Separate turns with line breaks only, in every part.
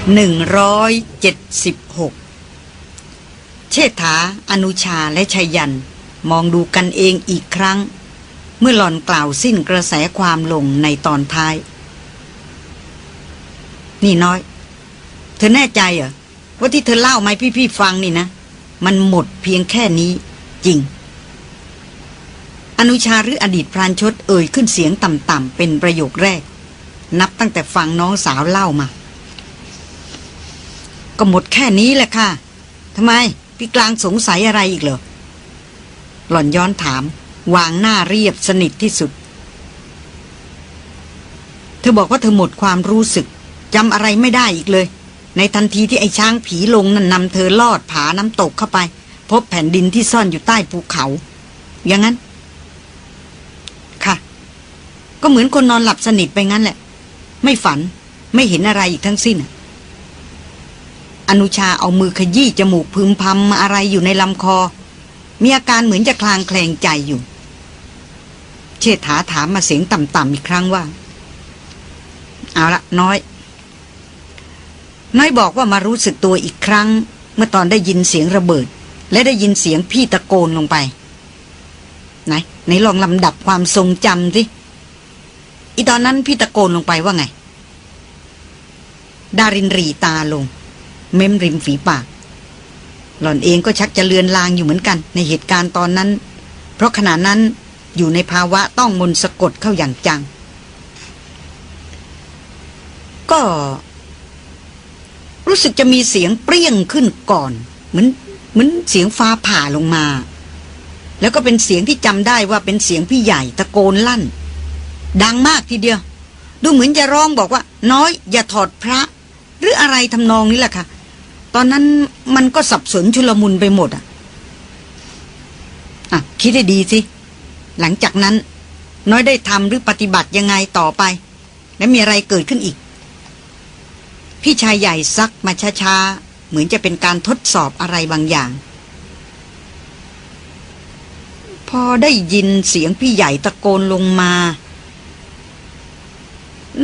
176 เชษฐา อนุชาและชัยยัน มองดูกันเองอีกครั้ง เมื่อหล่อนกล่าวสิ้นกระแสความลงในตอนท้าย นี่น้อย เธอแน่ใจเหรอ ว่าที่เธอเล่ามาพี่ๆฟังนี่นะ มันหมดเพียงแค่นี้ จริง อนุชาหรืออดีตพรานชดเอ่ยขึ้นเสียงต่ำๆเป็นประโยคแรก นับตั้งแต่ฟังน้องสาวเล่ามา ก็หมดแค่นี้แหละค่ะทำไมพี่กลางสงสัยอะไรอีกเหรอหล่อนย้อนถาม วางหน้าเรียบสนิทที่สุด เธอบอกว่าเธอหมดความรู้สึกจำอะไรไม่ได้อีกเลย ในทันทีที่ไอ้ช้างผีลงนั่นนำเธอลอดผาน้ำตกเข้าไป พบแผ่นดินที่ซ่อนอยู่ใต้ภูเขา อย่างนั้น ค่ะ ก็เหมือนคนนอนหลับสนิทไปงั้นแหละ ไม่ฝันไม่เห็นอะไรอีกทั้งสิ้น อนุชาเอามือขยี้จมูกพึมพำมาอะไรอยู่ในลำคอ มีอาการเหมือนจะคลางแคลงใจอยู่ เชษฐาถามมาเสียงต่ำๆอีกครั้งว่า เอาละน้อย น้อยบอกว่ามารู้สึกตัวอีกครั้ง เมื่อตอนได้ยินเสียงระเบิด และได้ยินเสียงพี่ตะโกนลงไป ไหนไหนลองลำดับความทรงจำสิอีตอนนั้นพี่ตะโกนลงไปว่าไง ดารินรีตาลง เม้มริมฝีปาก หล่อนเองก็ชักจะเลือนลางอยู่เหมือนกัน ในเหตุการณ์ตอนนั้น เพราะขณะนั้นอยู่ในภาวะต้องมนสะกดเข้าอย่างจัง ก็ รู้สึกจะมีเสียงเปรี้ยงขึ้นก่อน เหมือนเหมือนเสียงฟ้าผ่าลงมา แล้วก็เป็นเสียงที่จำได้ว่าเป็นเสียงพี่ใหญ่ตะโกนลั่น ดังมากทีเดียว ดูเหมือนจะร้องบอกว่า น้อย อย่าถอดพระ หรืออะไรทำนองนี้แหละค่ะ ตอนนั้นมันก็สับสนชุลมุนไปหมดอะอะ คิดให้ดีสิ หลังจากนั้น น้อยได้ทำหรือปฏิบัติยังไงต่อไป และมีอะไรเกิดขึ้นอีก พี่ชายใหญ่ซักมาช้าๆ เหมือนจะเป็นการทดสอบอะไรบางอย่าง พอได้ยินเสียงพี่ใหญ่ตะโกนลงมา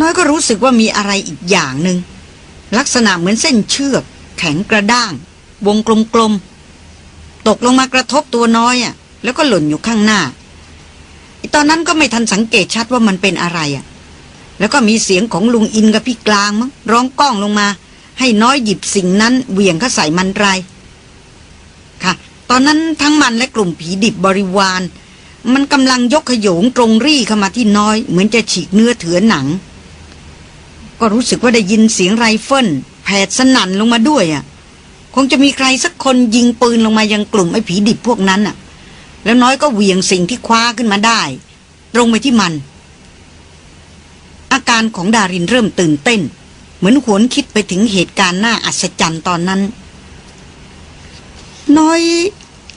น้อยก็รู้สึกว่ามีอะไรอีกอย่างหนึง่งลักษณะเหมือนเส้นเชือก แข็งกระด้าง วงกลมๆ ตกลงมากระทบตัวน้อยอะ่ะ แล้วก็หล่นอยู่ข้างหน้าอตอนนั้นก็ไม่ทันสังเกตชัดว่ามันเป็นอะไรอะ่ะ แล้วก็มีเสียงของลุงอินกับพี่กลางมั้งร้องก้องลงมา ให้น้อยหยิบสิ่งนั้นเหวี่ยงเข้าใส่มันไร ค่ะ ตอนนั้นทั้งมันและกลุ่มผีดิบบริวาร มันกำลังยกขโยงตรงรี่เข้ามาที่น้อย เหมือนจะฉีกเนื้อเถือหนัง ก็รู้สึกว่าได้ยินเสียงไรเฟิล แผดสนั่นลงมาด้วยอะ คงจะมีใครสักคนยิงปืนลงมายังกลุ่มไอ้ผีดิบพวกนั้นอะ แล้วน้อยก็เหวี่ยงสิ่งที่คว้าขึ้นมาได้ ตรงไปที่มัน อาการของดารินเริ่มตื่นเต้น เหมือนหวนคิดไปถึงเหตุการณ์น่าอัศจรรย์ตอนนั้น น้อย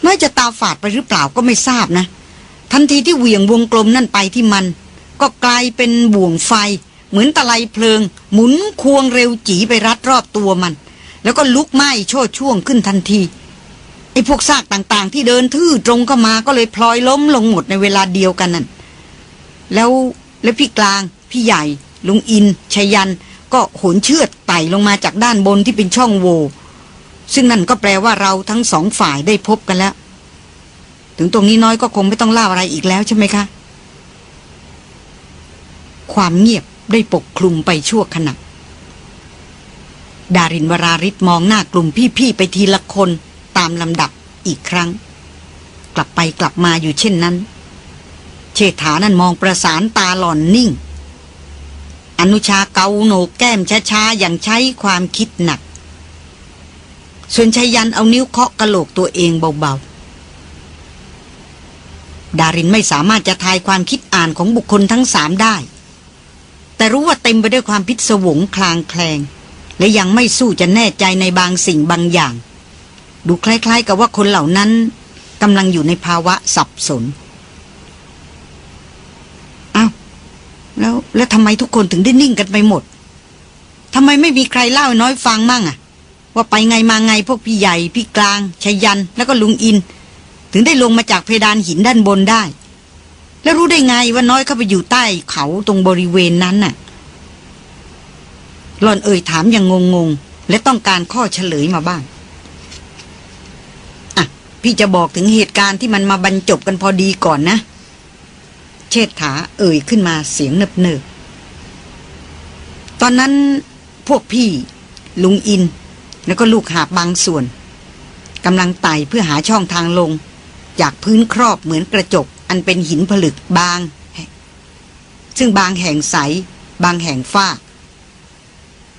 น้อยจะตาฝาดไปหรือเปล่าก็ไม่ทราบนะ ทันทีที่เหวี่ยงวงกลมนั่นไปที่มัน ก็กลายเป็นบ่วงไฟ เหมือนตะไลเพลิง หมุนควงเร็วจีไปรัดรอบตัวมัน แล้วก็ลุกไหม้โชดช่วงขึ้นทันทีไอ้พวกซากต่างๆ ที่เดินทื่อตรงเข้ามาก็เลยพลอยล้มลงหมดในเวลาเดียวกันนั่นแล้วแล้วพี่กลาง พี่ใหญ่ ลุงอินชยัน ก็โหนเชือดไต่ลงมาจากด้านบนที่เป็นช่องโว ซึ่งนั่นก็แปลว่าเราทั้งสองฝ่ายได้พบกันแล้ว ถึงตรงนี้น้อยก็คงไม่ต้องเล่าอะไรอีกแล้วใช่ไหมคะ ความเงียบ ได้ปกคลุมไปชั่วขณะดารินวราริศมองหน้ากลุ่มพี่ๆไปทีละคนตามลำดับอีกครั้ง กลับไปกลับมาอยู่เช่นนั้น เชษฐานั้นมองประสานตาหล่อนนิ่ง อนุชาเกาโหนกแก้มช้าๆอย่างใช้ความคิดหนัก ส่วนชายันเอานิ้วเคาะกระโหลกตัวเองเบาๆ ดารินไม่สามารถจะทายความคิดอ่านของบุคคลทั้งสามได้ แต่รู้ว่าเต็มไปด้วยความพิศวงคลางแคลง และยังไม่สู้จะแน่ใจในบางสิ่งบางอย่าง ดูคล้ายๆ กับว่าคนเหล่านั้นกำลังอยู่ในภาวะสับสนอ้าวแล้วแล้วทำไมทุกคนถึงได้นิ่งกันไปหมดทำไมไม่มีใครเล่าน้อยฟังมั่งอะว่าไปไงมาไงพวกพี่ใหญ่ พี่กลางชยันแล้วก็ลุงอิน ถึงได้ลงมาจากเพดานหินด้านบนได้ แล้วรู้ได้ไงว่าน้อยเข้าไปอยู่ใต้เขาตรงบริเวณนั้นน่ะหลอนเอ่ยถามอย่างงงงและต้องการข้อเฉลยมาบ้าง อะ พี่จะบอกถึงเหตุการณ์ที่มันมาบรรจบกันพอดีก่อนนะ เชษฐาเอ่ยขึ้นมาเสียงเนิบๆตอนนั้นพวกพี่ ลุงอิน แล้วก็ลูกหาบบางส่วนกำลังไต่เพื่อหาช่องทางลง จากพื้นครอบเหมือนกระจก อันเป็นหินผลึกบาง ซึ่งบางแห่งใส บางแห่งฟ้า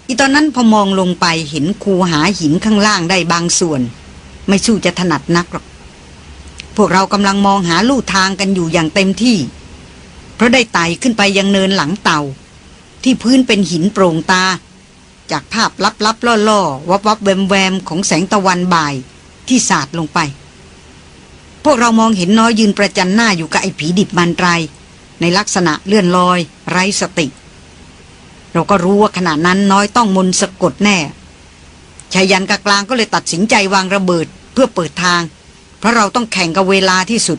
อีตอนนั้นพอมองลงไปเห็นคูหาหินข้างล่างได้บางส่วน ไม่สู้จะถนัดนักหรอก พวกเรากำลังมองหาลู่ทางกันอยู่อย่างเต็มที่ เพราะได้ไต่ขึ้นไปยังเนินหลังเต่าที่พื้นเป็นหินโปร่งตา จากภาพลับๆล่อๆวับๆแวมแวมของแสงตะวันบ่ายที่สาดลงไป พวกเรามองเห็นน้อยยืนประจันหน้าอยู่กับไอ้ผีดิบมันไรในลักษณะเลื่อนลอย ไร้สติ เราก็รู้ว่าขณะนั้นน้อยต้องมนสะกดแน่ชายันกกลางก็เลยตัดสินใจวางระเบิดเพื่อเปิดทาง เพราะเราต้องแข่งกับเวลาที่สุด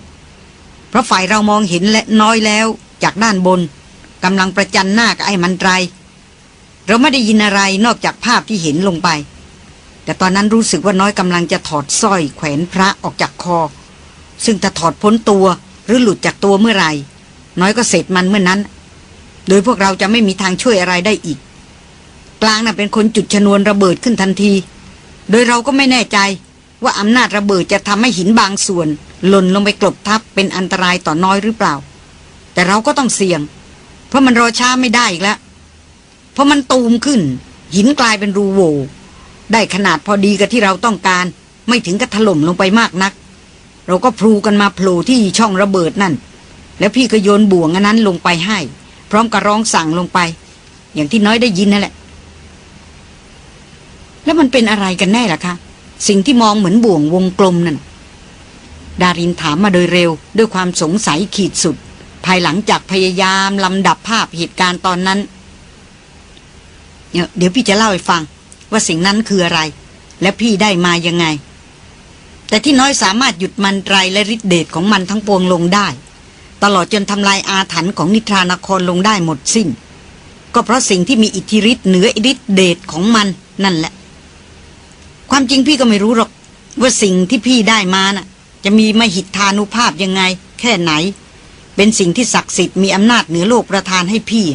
เพราะฝ่ายเรามองเห็นและน้อยแล้วจากด้านบนกำลังประจันหน้ากับไอ้มันไรเราไม่ได้ยินอะไรนอกจากภาพที่เห็นลงไป แต่ตอนนั้นรู้สึกว่าน้อยกำลังจะถอดสร้อยแขวนพระออกจากคอ ซึ่งถ้าถอดพ้นตัวหรือหลุดจากตัวเมื่อไหร่ น้อยก็เสร็จมันเมื่อนั้น โดยพวกเราจะไม่มีทางช่วยอะไรได้อีก กลางน่ะเป็นคนจุดชนวนระเบิดขึ้นทันที โดยเราก็ไม่แน่ใจว่าอำนาจระเบิดจะทำให้หินบางส่วน หล่นลงไปกลบทับเป็นอันตรายต่อน้อยหรือเปล่า แต่เราก็ต้องเสี่ยง เพราะมันรอช้าไม่ได้อีกแล้วเพราะมันตูมขึ้น หินกลายเป็นรูโวได้ขนาดพอดีกับที่เราต้องการ ไม่ถึงกับถล่มลงไปมากนัก เราก็พลูกันมาโผล่ที่ช่องระเบิดนั่น แล้วพี่ก็โยนบ่วงอันนั้นลงไปให้ พร้อมกับร้องสั่งลงไป อย่างที่น้อยได้ยินนั่นแหละ แล้วมันเป็นอะไรกันแน่ล่ะคะ สิ่งที่มองเหมือนบ่วงวงกลมนั่นดารินถามมาโดยเร็ว ด้วยความสงสัยขีดสุด ภายหลังจากพยายามลำดับภาพเหตุการณ์ตอนนั้น เดี๋ยวพี่จะเล่าให้ฟัง ว่าสิ่งนั้นคืออะไร และพี่ได้มายังไง แต่ที่น้อยสามารถหยุดมันไรและฤทธิเดชของมันทั้งปวงลงได้ ตลอดจนทำลายอาถรรพ์ของนิทรานครลงได้หมดสิ้น ก็เพราะสิ่งที่มีอิทธิฤทธิ์เหนือฤทธิเดชของมันนั่นแหละ ความจริงพี่ก็ไม่รู้หรอก ว่าสิ่งที่พี่ได้มาน่ะ จะมีมหิทธานุภาพยังไง แค่ไหน เป็นสิ่งที่ศักดิ์สิทธิ์มีอำนาจเหนือโลกประทานให้พี่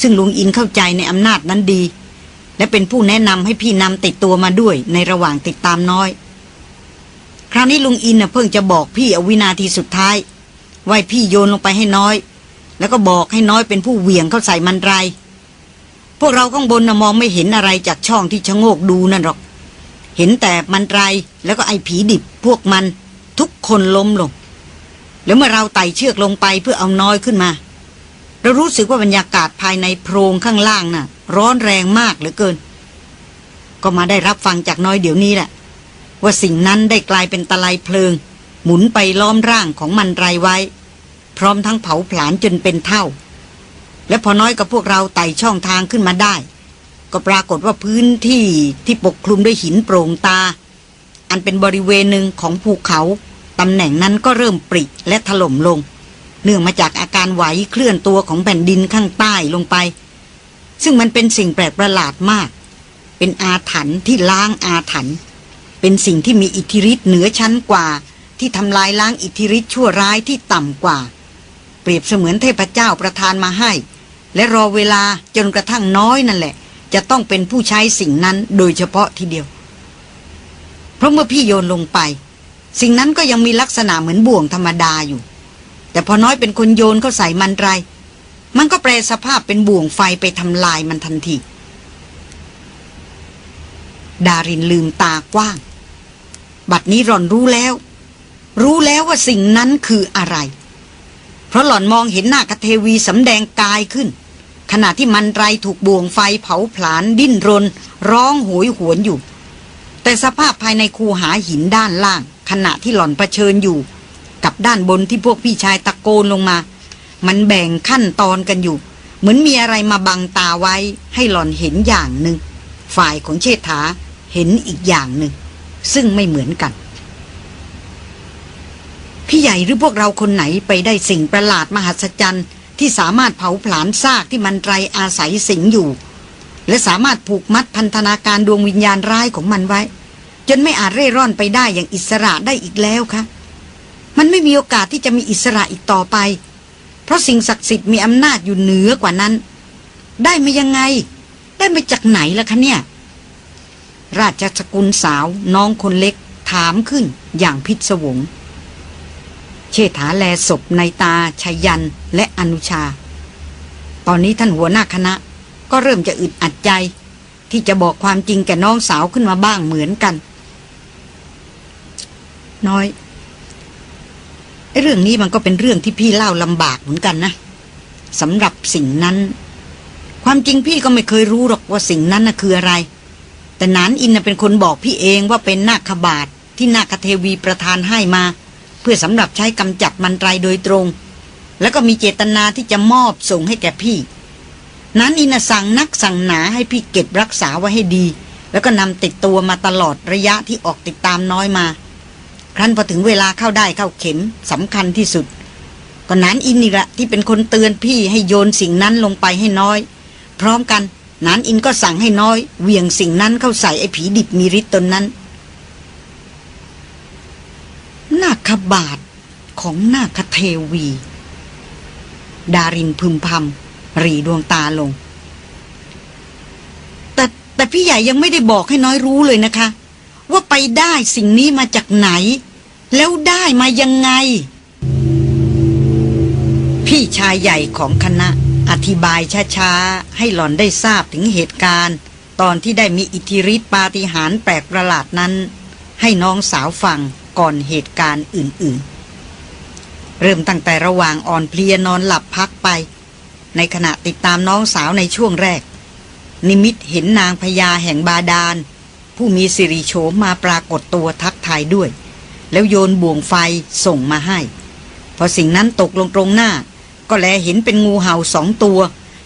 ซึ่งลุงอินเข้าใจในอำนาจนั้นดี และเป็นผู้แนะนำให้พี่นำติดตัวมาด้วยในระหว่างติดตามน้อย คราวนี้ลุงอินเพิ่งจะบอกพี่อวินาทีสุดท้ายไว้พี่โยนลงไปให้น้อย แล้วก็บอกให้น้อยเป็นผู้เหวี่ยงเข้าใส่มันไร พวกเราข้างบนนะมองไม่เห็นอะไรจากช่องที่ชะโงกดูนั่นหรอก เห็นแต่มันไรแล้วก็ไอ้ผีดิบพวกมันทุกคนล้มลง แล้วเมื่อเราไต่เชือกลงไปเพื่อเอาน้อยขึ้นมาเรารู้สึกว่าบรรยากาศภายในโพรงข้างล่างน่ะ ร้อนแรงมากเหลือเกิน ก็มาได้รับฟังจากน้อยเดี๋ยวนี้แหละ ว่าสิ่งนั้นได้กลายเป็นตะไลเพลิง หมุนไปล้อมร่างของมันไรไว้ พร้อมทั้งเผาผลาญจนเป็นเท่า และพอน้อยกับพวกเราไต่ช่องทางขึ้นมาได้ ก็ปรากฏว่าพื้นที่ที่ปกคลุมด้วยหินโปร่งตา อันเป็นบริเวณหนึ่งของภูเขาตำแหน่งนั้นก็เริ่มปริและถล่มลง เนื่องมาจากอาการไหวเคลื่อนตัวของแผ่นดินข้างใต้ลงไป ซึ่งมันเป็นสิ่งแปลกประหลาดมาก เป็นอาถรรพ์ที่ล้างอาถรรพ์ เป็นสิ่งที่มีอิทธิฤทธิ์เหนือชั้นกว่า ที่ทำลายล้างอิทธิฤทธิ์ชั่วร้ายที่ต่ำกว่า เปรียบเสมือนเทพเจ้าประทานมาให้ และรอเวลาจนกระทั่งน้อยนั่นแหละ จะต้องเป็นผู้ใช้สิ่งนั้นโดยเฉพาะทีเดียว เพราะเมื่อพี่โยนลงไป สิ่งนั้นก็ยังมีลักษณะเหมือนบ่วงธรรมดาอยู่ แต่พอน้อยเป็นคนโยนเข้าใส่มันไร มันก็แปลสภาพเป็นบ่วงไฟไปทำลายมันทันที ดารินลืมตากว้าง บัดนี้หล่อนรู้แล้ว รู้แล้วว่าสิ่งนั้นคืออะไร เพราะหล่อนมองเห็นหน้ากเทวีสำแดงกายขึ้น ขณะที่มันไรถูกบ่วงไฟเผาผลาญดิ้นรน ร้องโหยหวนอยู่ แต่สภาพภายในคูหาหินด้านล่าง ขณะที่หล่อนเผชิญอยู่ กับด้านบนที่พวกพี่ชายตะโกนลงมา มันแบ่งขั้นตอนกันอยู่ เหมือนมีอะไรมาบังตาไว้ให้หล่อนเห็นอย่างหนึ่งฝ่ายของเชษฐา เห็นอีกอย่างหนึ่ง ซึ่งไม่เหมือนกัน พี่ใหญ่หรือพวกเราคนไหนไปได้สิ่งประหลาดมหัศจรรย์ที่สามารถเผาผลาญซากที่มันไรอาศัยสิงอยู่ และสามารถผูกมัดพันธนาการดวงวิญญาณร้ายของมันไว้ จนไม่อาจเร่ร่อนไปได้อย่างอิสระได้อีกแล้วคะมันไม่มีโอกาสที่จะมีอิสระอีกต่อไป เพราะสิ่งศักดิ์สิทธิ์มีอำนาจอยู่เหนือกว่านั้น ได้มายังไง ได้มาจากไหนล่ะคะเนี่ย ราชสกุลสาวน้องคนเล็กถามขึ้นอย่างพิศวง เชษฐาแลศพในตาชยันและอนุชา ตอนนี้ท่านหัวหน้าคณะ ก็เริ่มจะอึดอัดใจ ที่จะบอกความจริงแก่น้องสาวขึ้นมาบ้างเหมือนกัน น้อยไอเรื่องนี้มันก็เป็นเรื่องที่พี่เล่าลำบากเหมือนกันนะสำหรับสิ่งนั้น ความจริงพี่ก็ไม่เคยรู้หรอกว่าสิ่งนั้นน่ะคืออะไร แต่นานอินเป็นคนบอกพี่เองว่าเป็นนาคบาทที่นาคเทวีประทานให้มา เพื่อสำหรับใช้กำจัดมันไตรโดยตรง แล้วก็มีเจตนาที่จะมอบส่งให้แก่พี่นั้นอินสั่งนักสั่งหนาให้พี่เก็บรักษาไว้ให้ดี แล้วก็นำติดตัวมาตลอดระยะที่ออกติดตามน้อยมา ครั้นพอถึงเวลาเข้าได้เข้าเข็มสำคัญที่สุด ก็นานอินนี่แหละที่เป็นคนเตือนพี่ให้โยนสิ่งนั้นลงไปให้น้อย พร้อมกัน นานอินก็สั่งให้น้อยเวียงสิ่งนั้นเข้าใส่ไอ้ผีดิบมีฤทธิ์ตนนั้นนาคบาทของนาคเทวี ดารินพึมพำรีดวงตาลง แต่แต่พี่ใหญ่ยังไม่ได้บอกให้น้อยรู้เลยนะคะ ว่าไปได้สิ่งนี้มาจากไหน แล้วได้มายังไง พี่ชายใหญ่ของคณะ อธิบายช้าๆ ให้หล่อนได้ทราบถึงเหตุการณ์ ตอนที่ได้มีอิทธิฤทธิปาฏิหาริย์แปลกประหลาดนั้น ให้น้องสาวฟังก่อนเหตุการณ์อื่นๆ เริ่มตั้งแต่ระหว่างอ่อนเพลียนอนหลับพักไป ในขณะติดตามน้องสาวในช่วงแรก นิมิตเห็นนางพญาแห่งบาดาล ผู้มีสิริโฉมมาปรากฏตัวทักทายด้วย แล้วโยนบ่วงไฟส่งมาให้ พอสิ่งนั้นตกลงตรงหน้า ก็แลเห็นเป็นงูเห่าสองตัว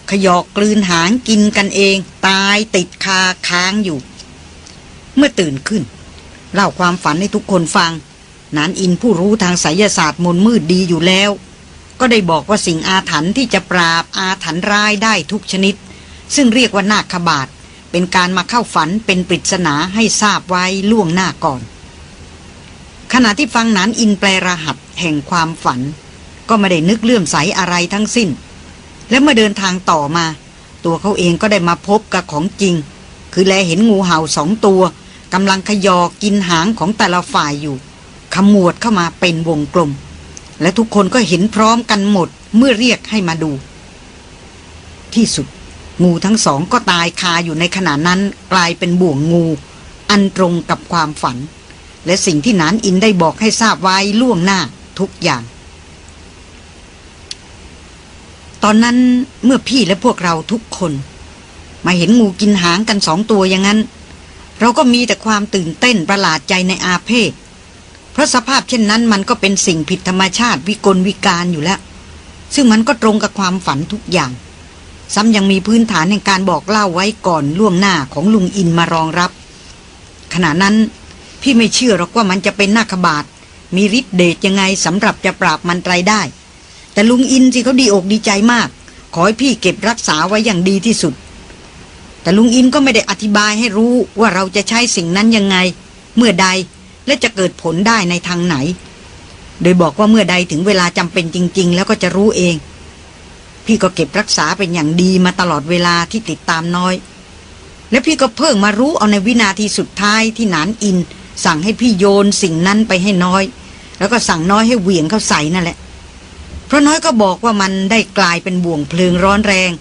ขยอกกลืนหางกินกันเอง ตายติดคาค้างอยู่ เมื่อตื่นขึ้น เล่าความฝันให้ทุกคนฟัง นานอินผู้รู้ทางไสยศาสตร์มนมืดดีอยู่แล้ว ก็ได้บอกว่าสิ่งอาถรรพ์ที่จะปราบอาถรรพ์ร้ายได้ทุกชนิด ซึ่งเรียกว่านาคบาทเป็นการมาเข้าฝันเป็นปริศนาให้ทราบไว้ล่วงหน้าก่อน ขณะที่ฟังนานอินแปลรหัสแห่งความฝัน ก็ไม่ได้นึกเลื่อมใสอะไรทั้งสิ้น และเมื่อเดินทางต่อมา ตัวเขาเองก็ได้มาพบกับของจริง คือแลเห็นงูเห่าสองตัวกำลังขยอกินหางของแต่ละฝ่ายอยู่ขมวดเข้ามาเป็นวงกลม และทุกคนก็เห็นพร้อมกันหมดเมื่อเรียกให้มาดู ที่สุด งูทั้งสองก็ตายคาอยู่ในขณะนั้นกลายเป็นบ่วงงู อันตรงกับความฝัน และสิ่งที่นานอินได้บอกให้ทราบไว้ล่วงหน้าทุกอย่าง ตอนนั้นเมื่อพี่และพวกเราทุกคน มาเห็นงูกินหางกันสองตัวอย่างนั้น เราก็มีแต่ความตื่นเต้นประหลาดใจในอาเพศเพราะสภาพเช่นนั้นมันก็เป็นสิ่งผิดธรรมชาติวิกลวิการอยู่แล้ว ซึ่งมันก็ตรงกับความฝันทุกอย่าง ซ้ำยังมีพื้นฐานในการบอกเล่าไว้ก่อนล่วงหน้าของลุงอินมารองรับ ขณะนั้นพี่ไม่เชื่อหรอกว่ามันจะเป็นนาคบาทมีฤทธิ์เดชยังไงสำหรับจะปราบมันไรได้ แต่ลุงอินสิเขาดีอกดีใจมาก ขอให้พี่เก็บรักษาไว้อย่างดีที่สุด แต่ลุงอินก็ไม่ได้อธิบายให้รู้ว่าเราจะใช้สิ่งนั้นยังไง เมื่อใดและจะเกิดผลได้ในทางไหน โดยบอกว่าเมื่อใดถึงเวลาจำเป็นจริง ๆ แล้วก็จะรู้เอง พี่ก็เก็บรักษาเป็นอย่างดีมาตลอดเวลาที่ติดตามน้อย และพี่ก็เพิ่งมารู้เอาในวินาทีสุดท้ายที่นานอิน สั่งให้พี่โยนสิ่งนั้นไปให้น้อย แล้วก็สั่งน้อยให้เหวี่ยงเข้าใส่นั่นแหละ พราะน้อยก็บอกว่ามันได้กลายเป็นบ่วงเพลิงร้อนแรง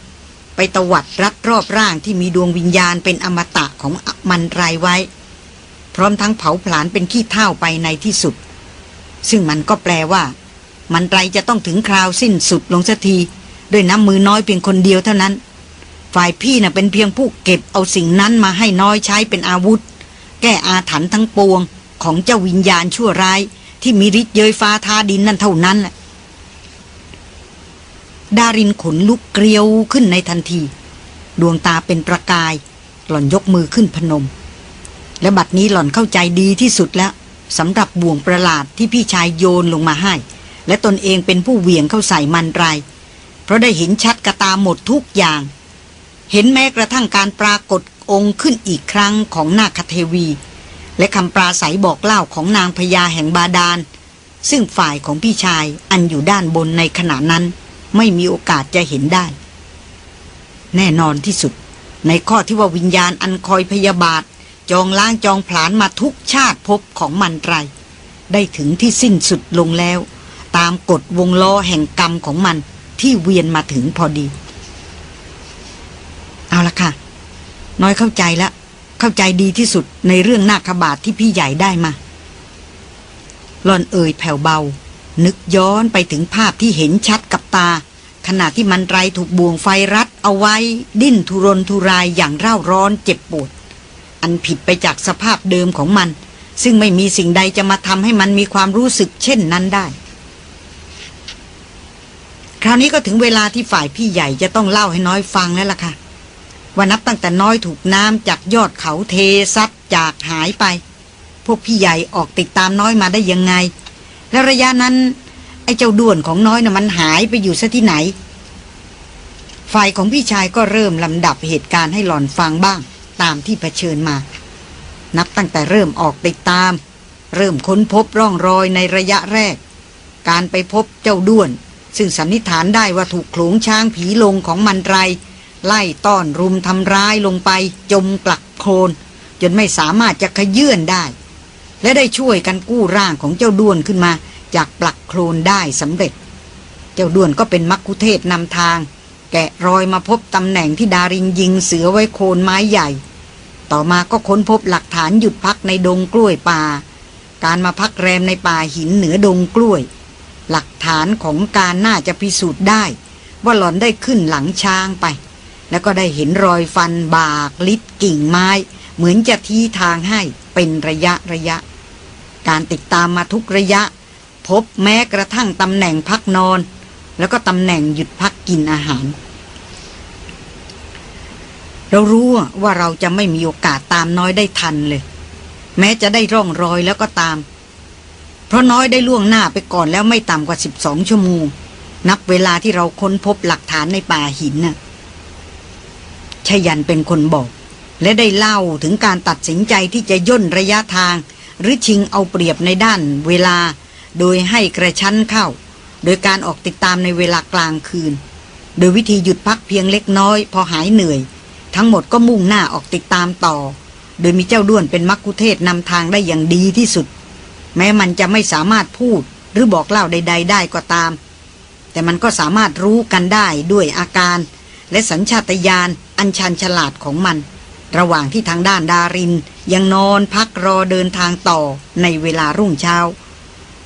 ไปตวัดรัดรอบร่างที่มีดวงวิญญาณเป็นอมตะของมันไรไว้ พร้อมทั้งเผาผลาญเป็นขี้เท่าไปในที่สุด ซึ่งมันก็แปลว่า มันไรจะต้องถึงคราวสิ้นสุดลงสักทีด้วยน้ำมือน้อยเพียงคนเดียวเท่านั้น ฝ่ายพี่น่ะเป็นเพียงผู้เก็บเอาสิ่งนั้นมาให้น้อยใช้เป็นอาวุธ แก้อาถรรพ์ทั้งปวงของเจ้าวิญญาณชั่วร้าย ที่มีฤทธิ์เยยฟ้าทาดินนั่นเท่านั้นแหละ ดารินขนลุกเกลียวขึ้นในทันที ดวงตาเป็นประกาย หล่อนยกมือขึ้นพนม และบัดนี้หล่อนเข้าใจดีที่สุดแล้วสำหรับบ่วงประหลาดที่พี่ชายโยนลงมาให้ และตนเองเป็นผู้เหวี่ยงเข้าใส่มันไร เพราะได้เห็นชัดกระตาหมดทุกอย่าง เห็นแม้กระทั่งการปรากฏองค์ขึ้นอีกครั้งของนาคเทวี และคำปราศัยบอกเล่าของนางพญาแห่งบาดาล ซึ่งฝ่ายของพี่ชายอันอยู่ด้านบนในขณะนั้น ไม่มีโอกาสจะเห็นได้ แน่นอนที่สุด ในข้อที่ว่าวิญญาณอันคอยพยาบาท จองล้างจองผลาญมาทุกชาติภพของมันไร ได้ถึงที่สิ้นสุดลงแล้ว ตามกฎวงล้อแห่งกรรมของมันที่เวียนมาถึงพอดี เอาละค่ะ น้อยเข้าใจแล้วเข้าใจดีที่สุดในเรื่องนาคบาทที่พี่ใหญ่ได้มาหลอนเอ่ยแผ่วเบา นึกย้อนไปถึงภาพที่เห็นชัดกับ ตา ขณะที่มันไรถูกบ่วงไฟรัดเอาไว้ ดิ้นทุรนทุรายอย่างเร่าร้อนเจ็บปวด อันผิดไปจากสภาพเดิมของมัน ซึ่งไม่มีสิ่งใดจะมาทำให้มันมีความรู้สึกเช่นนั้นได้ คราวนี้ก็ถึงเวลาที่ฝ่ายพี่ใหญ่จะต้องเล่าให้น้อยฟังแล้วล่ะค่ะว่านับตั้งแต่น้อยถูกน้ำจากยอดเขาเทซัดจากหายไป พวกพี่ใหญ่ออกติดตามน้อยมาได้ยังไง แล้วระยะนั้น อ้เจ้าด้วนของน้อยนะ่ะมันหายไปอยู่ซะที่ไหน ฝ่ายของพี่ชายก็เริ่มลำดับเหตุการณ์ให้หลอนฟังบ้าง ตามที่เผชิญมา นับตั้งแต่เริ่มออกติดตาม เริ่มค้นพบร่องรอยในระยะแรก การไปพบเจ้าด้วน ซึ่งสันนิษฐานได้ว่าถูกโขลงช้างผีลงของมันไร ไล่ต้อนรุมทำร้ายลงไป จมกลักโคลนจนไม่สามารถจะขยื่นได้ และได้ช่วยกันกู้ร่างของเจ้าด้วนขึ้นมา จากปลักโคลนได้สำเร็จ เจ้าด้วนก็เป็นมักคุเทศนำทาง แกะรอยมาพบตำแหน่งที่ดารินยิงเสือไว้โคนไม้ใหญ่ ต่อมาก็ค้นพบหลักฐานหยุดพักในดงกล้วยป่า การมาพักแรมในป่าหินเหนือดงกล้วย หลักฐานของการน่าจะพิสูจน์ได้ ว่าหล่อนได้ขึ้นหลังช้างไป แล้วก็ได้เห็นรอยฟันบากลิดกิ่งไม้ เหมือนจะทีทางให้เป็นระยะระยะการติดตามมาทุกระยะ พบแม้กระทั่งตำแหน่งพักนอน แล้วก็ตำแหน่งหยุดพักกินอาหาร เรารู้ว่าเราจะไม่มีโอกาสตามน้อยได้ทันเลย แม้จะได้ร่องรอยแล้วก็ตาม เพราะน้อยได้ล่วงหน้าไปก่อนแล้วไม่ต่ำกว่า 12 ชั่วโมง นับเวลาที่เราค้นพบหลักฐานในป่าหินน่ะชยันเป็นคนบอก และได้เล่าถึงการตัดสินใจที่จะย่นระยะทาง หรือชิงเอาเปรียบในด้านเวลา โดยให้กระชั้นเข้า โดยการออกติดตามในเวลากลางคืน โดยวิธีหยุดพักเพียงเล็กน้อย พอหายเหนื่อย ทั้งหมดก็มุ่งหน้าออกติดตามต่อ โดยมีเจ้าด้วนเป็นมักคุเทศนำทางได้อย่างดีที่สุด แม้มันจะไม่สามารถพูดหรือบอกเล่าใด ๆ ได้ก็ตาม แต่มันก็สามารถรู้กันได้ด้วยอาการ และสัญชาตญาณอันชันฉลาดของมัน ระหว่างที่ทางด้านดารินยังนอนพักรอเดินทางต่อในเวลารุ่งเช้า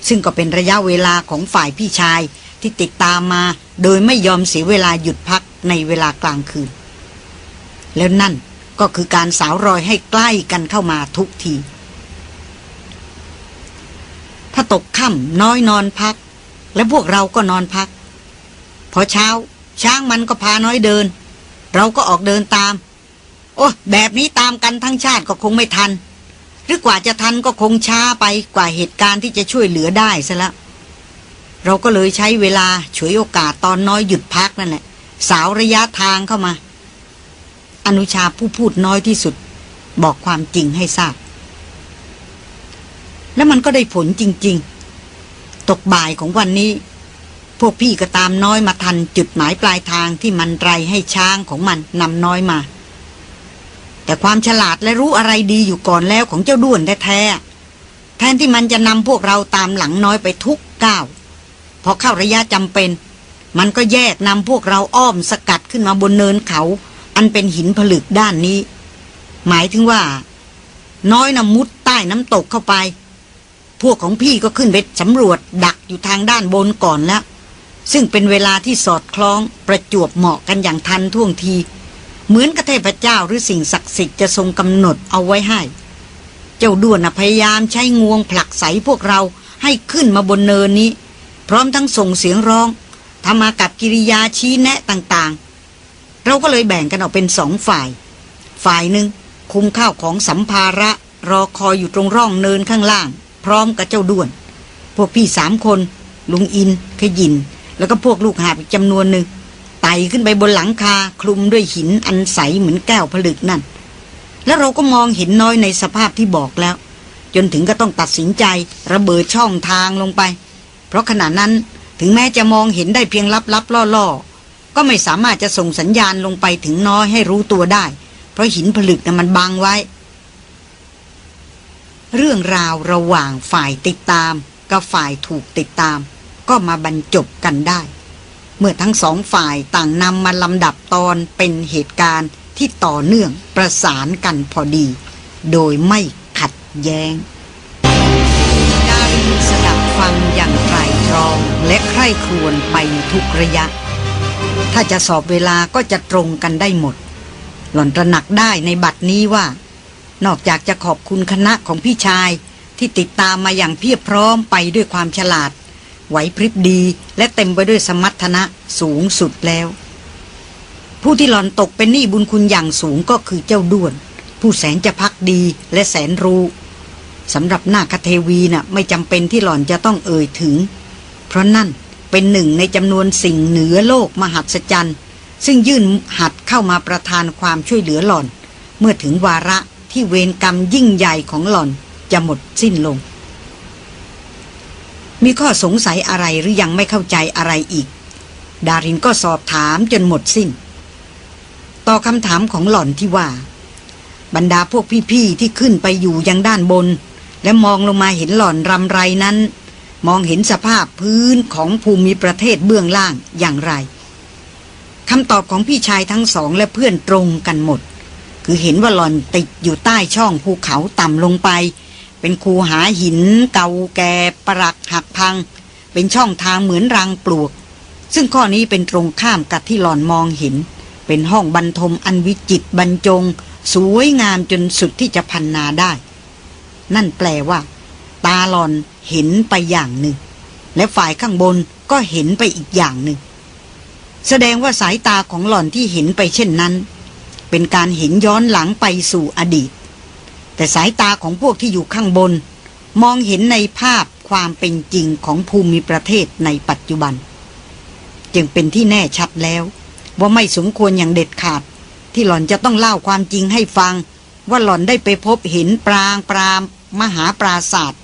ซึ่งก็เป็นระยะเวลาของฝ่ายพี่ชายที่ติดตามมา โดยไม่ยอมเสียเวลาหยุดพักในเวลากลางคืน แล้วนั่นก็คือการสาวรอยให้ใกล้กันเข้ามาทุกที ถ้าตกค่ำน้อยนอนพัก และพวกเราก็นอนพัก พอเช้า ช้างมันก็พาน้อยเดิน เราก็ออกเดินตาม โอ้แบบนี้ตามกันทั้งชาติก็คงไม่ทัน หรือกว่าจะทันก็คงช้าไปกว่าเหตุการณ์ที่จะช่วยเหลือได้ซะแล้วเราก็เลยใช้เวลาฉวยโอกาสตอนน้อยหยุดพักนั่นแหละ สาวระยะทางเข้ามา อนุชาผู้พูดน้อยที่สุด บอกความจริงให้ทราบ แล้วมันก็ได้ผลจริง ๆ ตกบ่ายของวันนี้ พวกพี่ก็ตามน้อยมาทันจุดหมายปลายทางที่มันไรให้ช้างของมันนำน้อยมา แต่ความฉลาดและรู้อะไรดีอยู่ก่อนแล้วของเจ้าด้วนแท้แทนที่มันจะนำพวกเราตามหลังน้อยไปทุกก้าวพอเข้าระยะจำเป็น มันก็แยกนำพวกเราอ้อมสกัดขึ้นมาบนเนินเขา อันเป็นหินผลึกด้านนี้ หมายถึงว่า น้อยนำมุดใต้น้ำตกเข้าไป พวกของพี่ก็ขึ้นไปสำรวจดักอยู่ทางด้านบนก่อนแล้วซึ่งเป็นเวลาที่สอดคล้องประจวบเหมาะกันอย่างทันท่วงที เหมือนกเทพเจ้าหรือสิ่งศักดิ์สิทธิ์จะทรงกำหนดเอาไว้ให้ เจ้าด้วนพยายามใช้งวงผลักใสพวกเราให้ขึ้นมาบนเนินนี้ พร้อมทั้งส่งเสียงร้องทำมากับกิริยาชี้แนะต่างๆ เราก็เลยแบ่งกันออกเป็นสองฝ่าย ฝ่ายหนึ่งคุมข้าวของสัมภาระรอคอยอยู่ตรงร่องเนินข้างล่าง พร้อมกับเจ้าด้วน พวกพี่สามคน ลุงอินขยิน แล้วก็พวกลูกหาบอีกจำนวนหนึ่ง ไต่ต่ขึ้นไปบนหลังคาคลุมด้วยหินอันใสเหมือนแก้วผลึกนั่น แล้วเราก็มองเห็นน้อยในสภาพที่บอกแล้ว จนถึงก็ต้องตัดสินใจระเบิดช่องทางลงไป เพราะขณะนั้นถึงแม้จะมองเห็นได้เพียงลับๆล่อๆ ก็ไม่สามารถจะส่งสัญญาณลงไปถึงน้อยให้รู้ตัวได้ เพราะหินผลึกนะ่ะมันบังไว้ เรื่องราวระหว่างฝ่ายติดตาม กับฝ่ายถูกติดตาม ก็มาบรรจบกันได้ เมื่อทั้งสองฝ่ายต่างนำมาลำดับตอนเป็นเหตุการณ์ที่ต่อเนื่องประสานกันพอดี โดยไม่ขัดแย้ง ดารินสดับฟังอย่างไตรตรองและใคร่ครวญไปทุกระยะ ถ้าจะสอบเวลาก็จะตรงกันได้หมด หล่อนตระหนักได้ในบัดนี้ว่า นอกจากจะขอบคุณคณะของพี่ชายที่ติดตามมาอย่างเพียบพร้อมไปด้วยความฉลาด ไหวพริบดีและเต็มไปด้วยสมรรถนะสูงสุดแล้ว ผู้ที่หลอนตกเป็นหนี้บุญคุณอย่างสูงก็คือเจ้าด้วน ผู้แสนจะพักดีและแสนรู้สำหรับนาคเทวีน่ะไม่จำเป็นที่หล่อนจะต้องเอ่ยถึง เพราะนั่นเป็นหนึ่งในจำนวนสิ่งเหนือโลกมหัศจรรย์ ซึ่งยื่นหัดเข้ามาประทานความช่วยเหลือหล่อน เมื่อถึงวาระที่เวรกรรมยิ่งใหญ่ของหล่อนจะหมดสิ้นลง มีข้อสงสัยอะไรหรือยังไม่เข้าใจอะไรอีก ดารินก็สอบถามจนหมดสิ้น ต่อคำถามของหล่อนที่ว่า บรรดาพวกพี่ๆที่ขึ้นไปอยู่ยังด้านบน และมองลงมาเห็นหล่อนรำไรนั้น มองเห็นสภาพพื้นของภูมิประเทศเบื้องล่างอย่างไรคำตอบของพี่ชายทั้งสองและเพื่อนตรงกันหมด คือเห็นว่าหล่อนติดอยู่ใต้ช่องภูเขาต่ำลงไป เป็นคูหาหินเก่าแก่ปรักหัก พังเป็นช่องทางเหมือนรังปลวก ซึ่งข้อนี้เป็นตรงข้ามกับที่หล่อนมองเห็น เป็นห้องบรรทมอันวิจิตรบรรจง สวยงามจนสุดที่จะพันนาได้ นั่นแปลว่า ตาหลอนเห็นไปอย่างหนึ่ง และฝ่ายข้างบนก็เห็นไปอีกอย่างหนึ่ง แสดงว่าสายตาของหล่อนที่เห็นไปเช่นนั้น เป็นการเห็นย้อนหลังไปสู่อดีต แต่สายตาของพวกที่อยู่ข้างบน มองเห็นในภาพ ความเป็นจริงของภูมิประเทศในปัจจุบัน จึงเป็นที่แน่ชัดแล้ว ว่าไม่สมควรอย่างเด็ดขาด ที่หล่อนจะต้องเล่าความจริงให้ฟัง ว่าหล่อนได้ไปพบเห็นปรางปราม มหาปราศาสตร์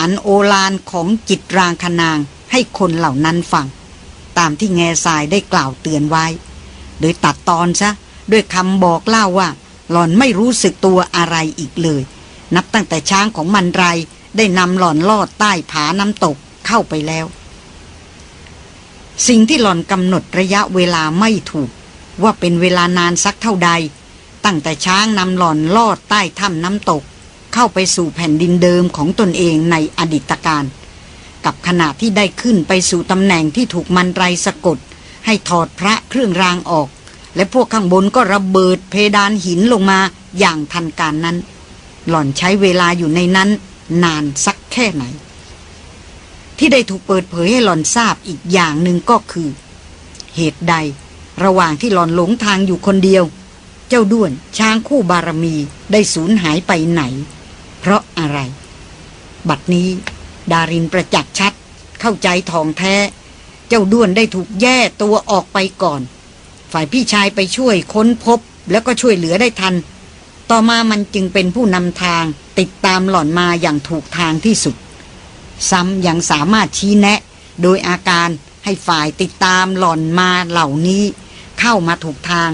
อันโอฬารของจิตรางคนางให้คนเหล่านั้นฟัง ตามที่แง่ทรายได้กล่าวเตือนไว้ โดยตัดตอนซะด้วยคำบอกเล่าว่า หล่อนไม่รู้สึกตัวอะไรอีกเลย นับตั้งแต่ช้างของมันไร ได้นำหล่อนลอดใต้ผาน้ำตกเข้าไปแล้ว สิ่งที่หล่อนกำหนดระยะเวลาไม่ถูก ว่าเป็นเวลานานสักเท่าใด ตั้งแต่ช้างนำหล่อนลอดใต้ถ้ำน้ำตก เข้าไปสู่แผ่นดินเดิมของตนเองในอดีตการกับขณะที่ได้ขึ้นไปสู่ตำแหน่งที่ถูกมันไรสะกด ให้ถอดพระเครื่องรางออก และพวกข้างบนก็ระเบิดเพดานหินลงมาอย่างทันการนั้น หล่อนใช้เวลาอยู่ในนั้น นานสักแค่ไหน ที่ได้ถูกเปิดเผยให้หลอนทราบอีกอย่างหนึ่งก็คือ เหตุใดระหว่างที่หลอนหลงทางอยู่คนเดียว เจ้าด้วนช้างคู่บารมีได้สูญหายไปไหน เพราะอะไร บัดนี้ ดารินประจักษ์ชัด เข้าใจทองแท้ เจ้าด้วนได้ถูกแย่ตัวออกไปก่อน ฝ่ายพี่ชายไปช่วยค้นพบแล้วก็ช่วยเหลือได้ทัน ต่อมามันจึงเป็นผู้นำทางติดตามหล่อนมาอย่างถูกทางที่สุด ซ้ำยังสามารถชี้แนะ โดยอาการให้ฝ่ายติดตามหล่อนมาเหล่านี้ เข้ามาถูกทาง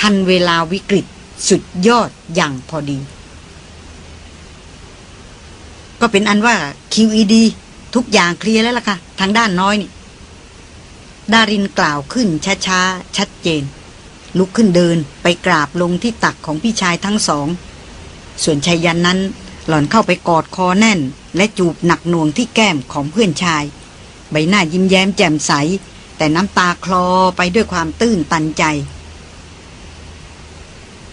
ทันเวลาวิกฤตสุดยอดอย่างพอดี ก็เป็นอันว่า QED ทุกอย่างเคลียร์แล้วล่ะค่ะ ทางด้านน้อยนี่ ดารินกล่าวขึ้นช้าๆ ชัดเจน ลุกขึ้นเดินไปกราบลงที่ตักของพี่ชายทั้งสอง ส่วนชายยันนั้น หล่อนเข้าไปกอดคอแน่น และจูบหนักหน่วงที่แก้มของเพื่อนชาย ใบหน้ายิ้มแย้มแจ่มใส แต่น้ำตาคลอไปด้วยความตื้นตันใจ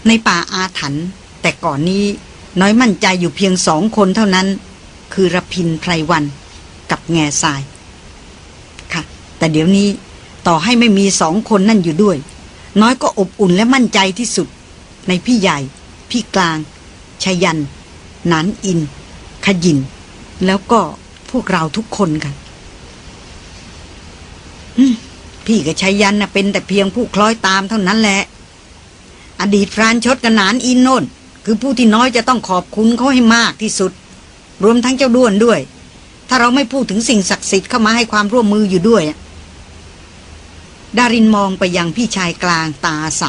ในป่าอาถรรพ์แต่ก่อนนี้น้อยมั่นใจอยู่เพียงสองคนเท่านั้น คือรพินไพรวัน กับแง่ทราย ค่ะ แต่เดี๋ยวนี้ต่อให้ไม่มีสองคนนั่นอยู่ด้วย น้อยก็อบอุ่นและมั่นใจที่สุด ในพี่ใหญ่ พี่กลางชยันหนานอิน ขยิน แล้วก็พวกเราทุกคนกันพี่กับชัยยันน่ะเป็นแต่เพียงผู้คล้อยตามเท่านั้นแหละ อดีตพรานชดกระหนานอินโนนคือผู้ที่น้อยจะต้องขอบคุณเขาให้มากที่สุด รวมทั้งเจ้าด้วนด้วย ถ้าเราไม่พูดถึงสิ่งศักดิ์สิทธิ์เข้ามาให้ความร่วมมืออยู่ด้วย ดารินมองไปยังพี่ชายกลางตาใส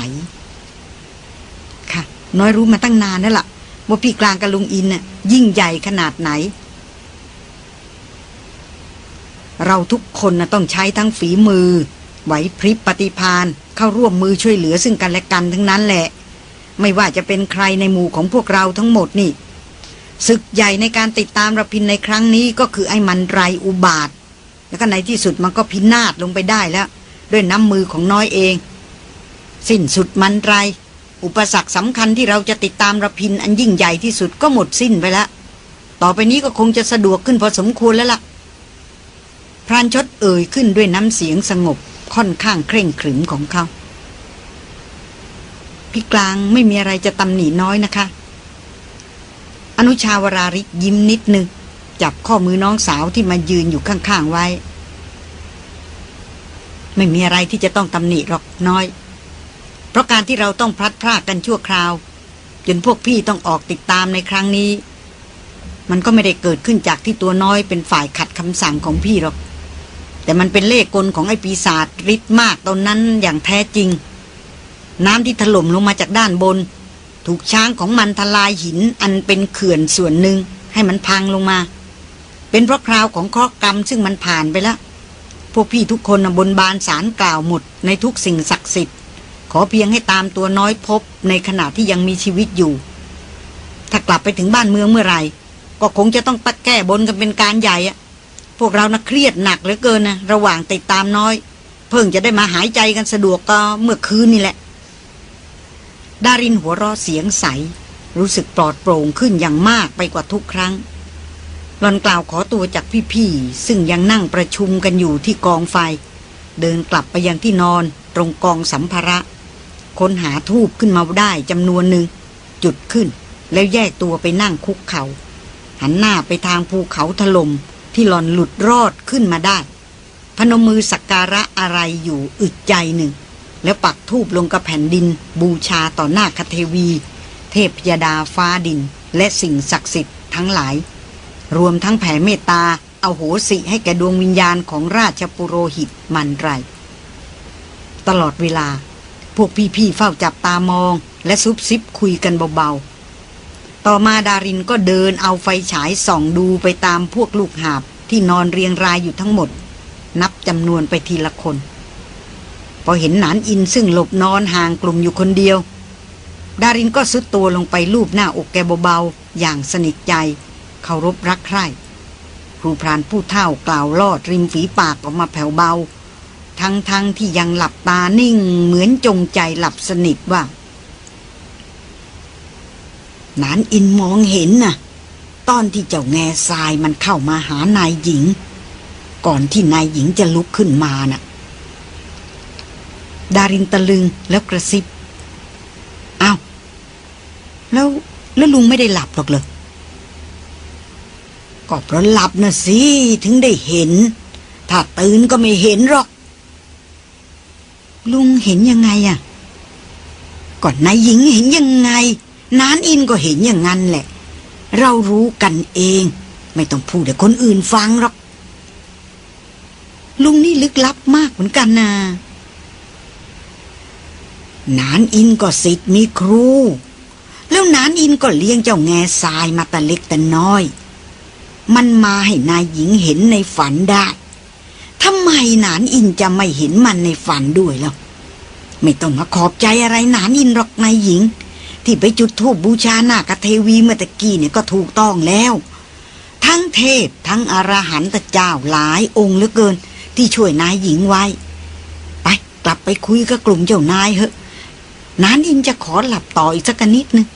ค่ะ น้อยรู้มาตั้งนานแล้วล่ะ ว่าพี่กลางกับลุงอินน่ะยิ่งใหญ่ขนาดไหน เราทุกคนนะต้องใช้ทั้งฝีมือ ไหวพริบปฏิพานเข้าร่วมมือช่วยเหลือซึ่งกันและกันทั้งนั้นแหละ ไม่ว่าจะเป็นใครในหมู่ของพวกเราทั้งหมดนี่ศึกใหญ่ในการติดตามระพินในครั้งนี้ก็คือไอ้มันไรอุบาท แล้วก็ในที่สุดมันก็พินาศลงไปได้แล้ว ด้วยน้ำมือของน้อยเอง สิ้นสุดมันไร อุปสรรคสำคัญที่เราจะติดตามระพินอันยิ่งใหญ่ที่สุดก็หมดสิ้นไปแล้ว ต่อไปนี้ก็คงจะสะดวกขึ้นพอสมควรแล้วล่ะพรานชดเอ่ยขึ้นด้วยน้ำเสียงสงบค่อนข้างเคร่งขรึมของเขา พี่กลางไม่มีอะไรจะตำหนิน้อยนะคะ อนุชาวราริกยิ้มนิดนึงจับข้อมือน้องสาวที่มายืนอยู่ข้างๆไว้ ไม่มีอะไรที่จะต้องตำหนิหรอกน้อย เพราะการที่เราต้องพลัดพรากกันชั่วคราว จนพวกพี่ต้องออกติดตามในครั้งนี้ มันก็ไม่ได้เกิดขึ้นจากที่ตัวน้อยเป็นฝ่ายขัดคำสั่งของพี่หรอก แต่มันเป็นเล่กลของไอ้ปีศาจฤทธิ์มากตอนนั้นอย่างแท้จริง น้ำที่ถล่มลงมาจากด้านบน ถูกช้างของมันทลายหินอันเป็นเขื่อนส่วนหนึ่งให้มันพังลงมา เป็นเพราะคราวของเคราะห์กรรมซึ่งมันผ่านไปแล้ว พวกพี่ทุกคนบนบานสารกล่าวหมดในทุกสิ่งศักดิ์สิทธิ์ ขอเพียงให้ตามตัวน้อยพบในขณะที่ยังมีชีวิตอยู่ ถ้ากลับไปถึงบ้านเมืองเมื่อไหร่ ก็คงจะต้องปัดแก้บนกันเป็นการใหญ่อะพวกเรานะเครียดหนักเหลือเกินนะระหว่างติดตามน้อย เพิ่งจะได้มาหายใจกันสะดวกก็เมื่อคืนนี่แหละ ดารินหัวเราะเสียงใส รู้สึกปลอดโปร่งขึ้นอย่างมากไปกว่าทุกครั้ง หลอนกล่าวขอตัวจากพี่ๆซึ่งยังนั่งประชุมกันอยู่ที่กองไฟ เดินกลับไปยังที่นอนตรงกองสัมภาระ ค้นหาทูบขึ้นมาได้จำนวนหนึ่ง จุดขึ้นแล้วแยกตัวไปนั่งคุกเขา่าหันหน้าไปทางภูเขาถล่มที่หลอนหลุดรอดขึ้นมาได้ พนมมือสักการะอะไรอยู่อึดใจหนึ่ง แล้วปักทูบลงกับแผ่นดิน บูชาต่อหน้าคเทวี เทพยดาฟ้าดิน และสิ่งศักดิ์สิทธิ์ทั้งหลาย รวมทั้งแผ่เมตตาเอาโหสิให้แก่ดวงวิญญาณของราชปุโรหิตมันไร ตลอดเวลา พวกพี่ๆเฝ้าจับตามอง และซุบซิบคุยกันเบาๆ ต่อมาดารินก็เดินเอาไฟฉายส่องดูไปตามพวกลูกหาบที่นอนเรียงรายอยู่ทั้งหมด นับจำนวนไปทีละคน พอเห็นหนานอินซึ่งหลบนอนห่างกลุ่มอยู่คนเดียว ดารินก็ซุดตัวลงไปลูบหน้าอกแกเบาๆอย่างสนิทใจ เคารพรักใคร่ครูพรานผู้เท่ากล่าวลอดริมฝีปากออกมาแผ่วเบา ทั้งๆทที่ยังหลับตานิ่งเหมือนจงใจหลับสนิทว่า นานอินมองเห็นน่ะ ตอนที่เจ้าแง่ทรายมันเข้ามาหานายหญิง ก่อนที่นายหญิงจะลุกขึ้นมาน่ะ ดารินตะลึงแล้วกระซิบอ้าวแล้วแล้วลุงไม่ได้หลับหรอกเหรอ ก็เพราะหลับนะสิถึงได้เห็น ถ้าตื่นก็ไม่เห็นหรอก ลุงเห็นยังไงอะก่อนนายหญิงเห็นยังไง นานอินก็เห็นอย่างนั้นแหละ เรารู้กันเอง ไม่ต้องพูดให้คนอื่นฟังหรอก ลุงนี่ลึกลับมากเหมือนกันนะนานอินก็สิทธิ์มีครู แล้วนานอินก็เลี้ยงเจ้าแง่ทรายมาแต่เล็กแต่น้อย มันมาให้นายหญิงเห็นในฝันได้ทำไมนานอินจะไม่เห็นมันในฝันด้วยล่ะไม่ต้องมาขอบใจอะไรนานอินหรอกนายหญิง ที่ไปจุดธูปบูชาหน้ากเทวีเมื่อตะกี้เนี่ยก็ถูกต้องแล้ว ทั้งเทพทั้งอรหันตเจ้าหลายองค์เหลือเกิน ที่ช่วยนายหญิงไว้ ไปกลับไปคุยกับกลุ่มเจ้านายเหอะนานอินจะขอหลับต่ออีกสักนิดนึง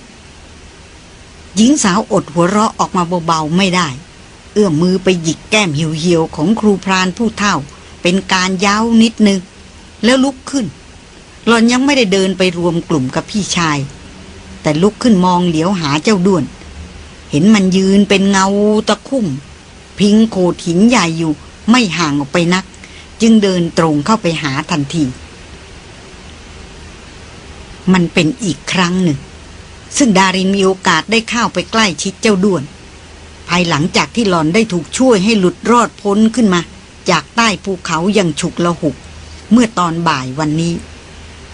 หญิงสาวอดหัวเราะออกมาเบาๆไม่ได้ เอื้อมมือไปหยิกแก้มเหี่ยวๆของครูพรานผู้เฒ่า เป็นการย้าวนิดนึง แล้วลุกขึ้น หลอนยังไม่ได้เดินไปรวมกลุ่มกับพี่ชาย แต่ลุกขึ้นมองเหลียวหาเจ้าด้วน เห็นมันยืนเป็นเงาตะคุ่ม พิงโขดหินใหญ่อยู่ ไม่ห่างออกไปนัก จึงเดินตรงเข้าไปหาทันที มันเป็นอีกครั้งหนึ่ง ซึ่งดารินมีโอกาสได้เข้าไปใกล้ชิดเจ้าด้วน ภายหลังจากที่หลอนได้ถูกช่วยให้หลุดรอดพ้นขึ้นมา จากใต้ภูเขาอย่างฉุกละหุก เมื่อตอนบ่ายวันนี้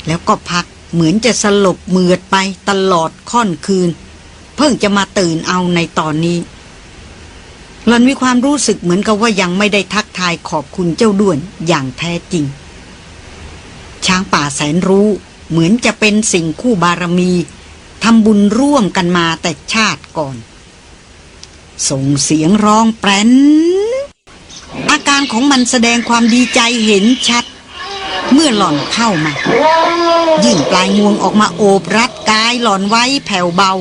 แล้วก็พักเหมือนจะสลบเมือดไปตลอดค่อนคืน เพิ่งจะมาตื่นเอาในตอนนี้หลอนมีความรู้สึกเหมือนกับว่ายังไม่ได้ทักทายขอบคุณเจ้าด้วนอย่างแท้จริง ช้างป่าแสนรู้เหมือนจะเป็นสิ่งคู่บารมีทำบุญร่วมกันมาแต่ชาติก่อน ส่งเสียงร้องแปรนอาการของมันแสดงความดีใจเห็นชัด เมื่อหล่อนเข้ามา ยื่นปลายงวงออกมาโอบรัดกายหล่อนไว้แผ่วเบา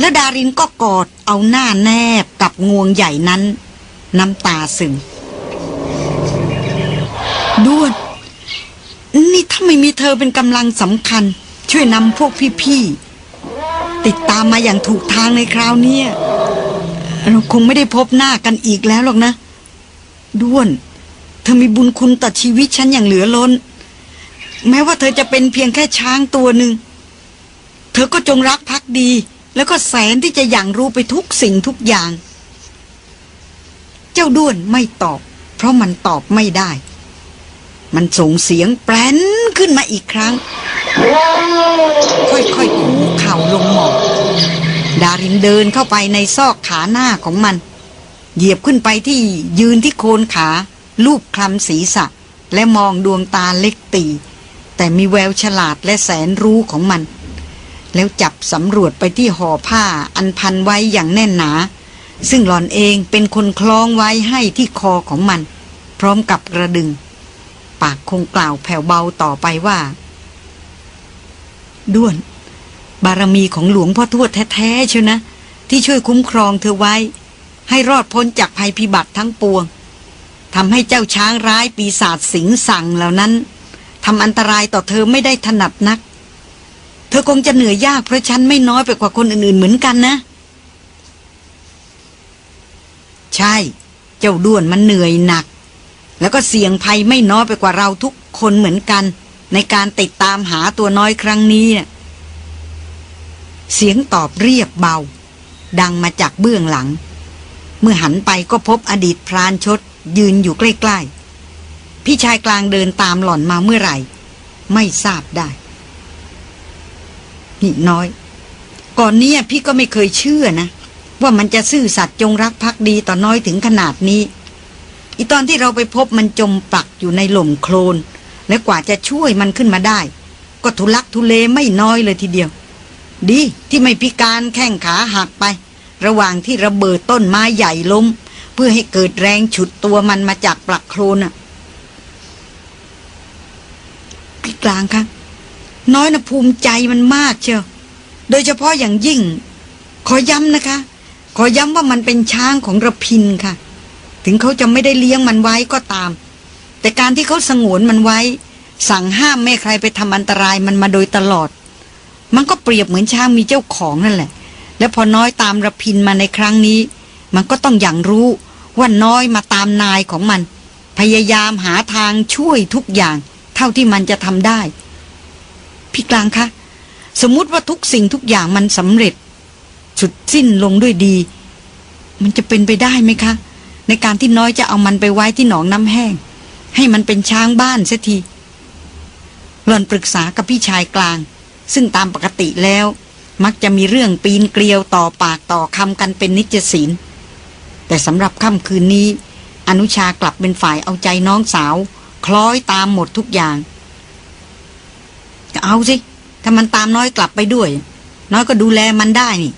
และดารินก็กอดเอาหน้าแนบกับงวงใหญ่นั้น น้ำตาซึมด้วนนี่ถ้าไม่มีเธอเป็นกำลังสำคัญ ช่วยนำพวกพี่ ๆ ติดตามมาอย่างถูกทางในคราวเนี้ เราคงไม่ได้พบหน้ากันอีกแล้วหรอกนะ ด้วน เธอมีบุญคุณต่อชีวิตฉันอย่างเหลือล้น แม้ว่าเธอจะเป็นเพียงแค่ช้างตัวหนึ่ง เธอก็จงรักภักดี แล้วก็แสนที่จะอย่างรู้ไปทุกสิ่งทุกอย่าง เจ้าด้วนไม่ตอบ เพราะมันตอบไม่ได้ มันส่งเสียงแปรนขึ้นมาอีกครั้ง ค่อยๆคูเข่าลงหมอบ ดารินเดินเข้าไปในซอกขาหน้าของมัน เหยียบขึ้นไปที่ยืนที่โคนขา ลูบคลำศีรษะ และมองดวงตาเล็กตี แต่มีแววฉลาดและแสนรู้ของมัน แล้วจับสำรวจไปที่ห่อผ้าอันพันไว้อย่างแน่นหนา ซึ่งหลอนเองเป็นคนคล้องไว้ให้ที่คอของมัน พร้อมกับกระดึง ปากคงกล่าวแผ่วเบาต่อไปว่า ด้วน บารมีของหลวงพ่อทวดแท้ๆเชียวนะ ที่ช่วยคุ้มครองเธอไว้ ให้รอดพ้นจากภัยพิบัติทั้งปวงทำให้เจ้าช้างร้ายปีศาจสิงสั่งเหล่านั้นทำอันตรายต่อเธอไม่ได้ถนัดนัก เธอคงจะเหนื่อยยากเพราะฉันไม่น้อยไปกว่าคนอื่นๆเหมือนกันนะ ใช่ เจ้าด้วนมันเหนื่อยหนัก แล้วก็เสี่ยงภัยไม่น้อยไปกว่าเราทุกคนเหมือนกัน ในการติดตามหาตัวน้อยครั้งนี้น่ะ เสียงตอบเรียบเบา ดังมาจากเบื้องหลัง เมื่อหันไปก็พบอดีตพรานชด ยืนอยู่ใกล้ๆ พี่ชายกลางเดินตามหล่อนมาเมื่อไหร่ ไม่ทราบได้ นี่น้อย ก่อนเนี้ยพี่ก็ไม่เคยเชื่อนะ ว่ามันจะซื่อสัตย์จงรักภักดีต่อน้อยถึงขนาดนี้ อีตอนที่เราไปพบมันจมปักอยู่ในหล่มโคลนและกว่าจะช่วยมันขึ้นมาได้ ก็ทุลักทุเลไม่น้อยเลยทีเดียว ดีที่ไม่พิการแข้งขาหักไป ระหว่างที่ระเบิดต้นไม้ใหญ่ล้ม เพื่อให้เกิดแรงฉุดตัวมันมาจากปลักโคลนน่ะพี่กลางคะน้อยนะภูมิใจมันมากเชียวโดยเฉพาะอย่างยิ่ง ขอย้ำนะคะ ขอย้ำว่ามันเป็นช้างของระพินค่ะ ถึงเขาจะไม่ได้เลี้ยงมันไว้ก็ตาม แต่การที่เขาสงวนมันไว้ สั่งห้ามไม่ให้ใครไปทำอันตรายมันมาโดยตลอด มันก็เปรียบเหมือนช้างมีเจ้าของนั่นแหละ และพอน้อยตามระพินมาในครั้งนี้ มันก็ต้องอย่างรู้ว่าน้อยมาตามนายของมัน พยายามหาทางช่วยทุกอย่าง เท่าที่มันจะทำได้ พี่กลางคะสมมติว่าทุกสิ่งทุกอย่างมันสำเร็จ สุดสิ้นลงด้วยดี มันจะเป็นไปได้ไหมคะ ในการที่น้อยจะเอามันไปไว้ที่หนองน้ำแห้ง ให้มันเป็นช้างบ้านเสียทีหล่อนปรึกษากับพี่ชายกลาง ซึ่งตามปกติแล้ว มักจะมีเรื่องปีนเกลียวต่อปากต่อคำกันเป็นนิจศีลแต่สำหรับค่ำคืนนี้ อนุชากลับเป็นฝ่ายเอาใจน้องสาว คล้อยตามหมดทุกอย่างเอาสิ ถ้ามันตามน้อยกลับไปด้วย น้อยก็ดูแลมันได้นี่